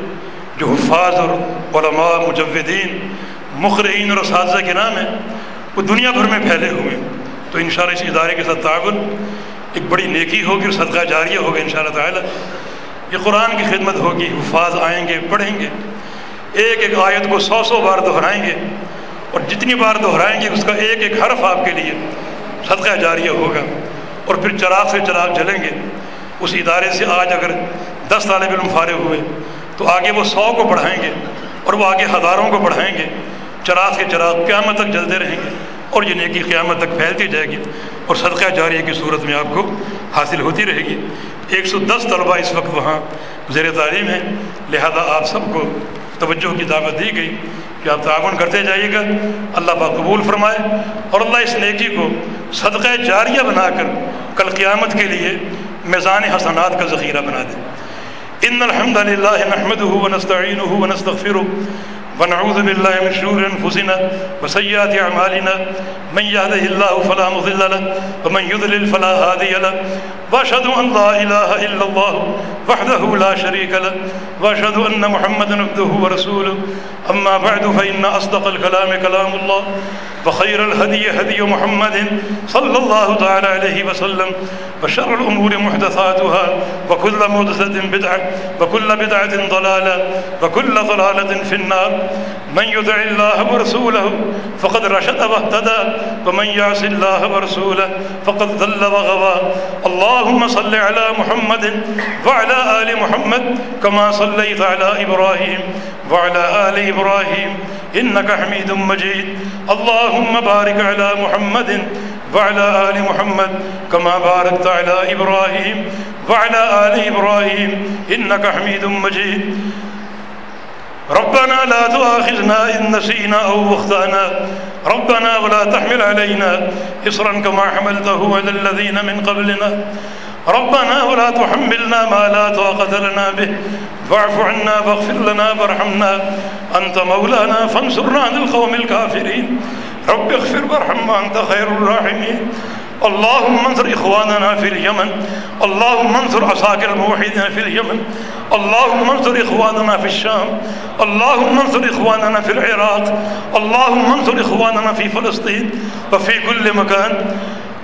جو حفاظ اور علماء مجودین مخرین اور اساتذہ کے نام ہیں، وہ دنیا بھر میں پھیلے ہوئے ہیں۔ تو انشاءاللہ اس ادارے کے ساتھ تعاون ایک بڑی نیکی ہوگی اور صدقہ جاریہ ہوگا ان شاء اللہ تعالیٰ۔ یہ قرآن کی خدمت ہوگی، حفاظ آئیں گے، پڑھیں گے۔ ایک ایک آیت کو سو سو بار دہرائیں گے اور جتنی بار دہرائیں گے، اس کا ایک ایک حرف آپ کے لیے صدقہ جاریہ ہوگا اور پھر چراغ سے چراغ جلیں گے۔ اس ادارے سے آج اگر دس طالب علم فارغ ہوئے تو آگے وہ سو کو بڑھائیں گے اور وہ آگے ہزاروں کو بڑھائیں گے۔ چراغ کے چراغ قیامت تک جلتے رہیں گے اور یہ نیکی قیامت تک پھیلتی جائے گی اور صدقہ جاریہ کی صورت میں آپ کو حاصل ہوتی رہے گی۔ ایک سو دس طلباء اس وقت وہاں زیر تعلیم ہیں۔ لہذا آپ سب کو توجہ کی دعوت دی گئی کہ آپ تعاون کرتے جائیے گا۔ اللہ با قبول فرمائے اور اللہ اس نیکی کو صدقہ جاریہ بنا کر کل قیامت کے لیے میزان حسنات کا ذخیرہ بنا دے۔ ان الحمد للہ نحمده ونستعینه ونستغفره ونعوذ بالله من شرور أنفسنا وسيئات أعمالنا. من يهده الله فلا مضل له، ومن يضلل فلا هادي له. وأشهد أن لا إله إلا الله وحده لا شريك له، وأشهد أن محمدا عبده ورسوله. أما بعد، فإن أصدق الكلام كلام الله، وخير الهدي هدي محمد صلى الله تعالى عليه وسلم، وشر الأمور محدثاتها، وكل محدثة بدعة، وكل بدعة ضلالة، وكل ضلالة في النار. من يدع الله ورسوله فقد رشد واهتدى، ومن يعص الله ورسوله فقد ذل وغوى. اللهم صل على محمد وعلى آل محمد كما صليت على إبراهيم وعلى آل إبراهيم، إنك حميد مجيد. اللهم بارك على محمد وعلى آل محمد كما باركت على إبراهيم وعلى آل إبراهيم، إنك حميد مجيد. ربنا لا تؤاخذنا إن نسينا أو أخطأنا. ربنا ولا تحمل علينا إصرا كما حملته على الذين من قبلنا. ربنا ولا تحملنا ما لا طاقة لنا به. فاعف عنا واغفر لنا وارحمنا أنت مولانا فانصرنا عن القوم الكافرين. رب اغفر وارحم وأنت خير الراحمين. اللهم انصر إخواننا في اليمن. اللهم انصر عساكر الموحدين في اليمن. اللهم انصر إخواننا في الشام. اللهم انصر إخواننا في العراق. اللهم انصر إخواننا في فلسطين وفي كل مكان.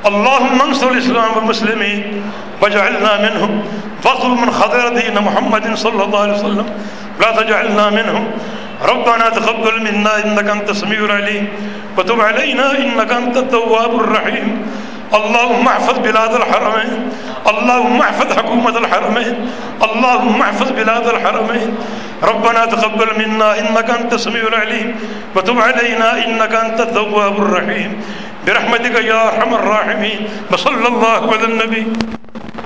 اللهم انصر الإسلام والمسلمين واجعلنا منهم. فاطلب من خضر دين محمد صلى الله عليه وسلم. لا تجعلنا منهم. ربنا تقبل منا إنك أنت السميع العليم. وتب علينا إنك أنت التواب الرحيم. اللہ احفظ بلاد الحرمین اللہ احفظ حکومت الحرمین اللہ احفظ بلاد الحرمین ربنا تقبل منا انك انت السميع العليم. وتب علينا انك انت التواب الرحيم. برحمتك يا ارحم الراحمين. وصلى الله على النبي.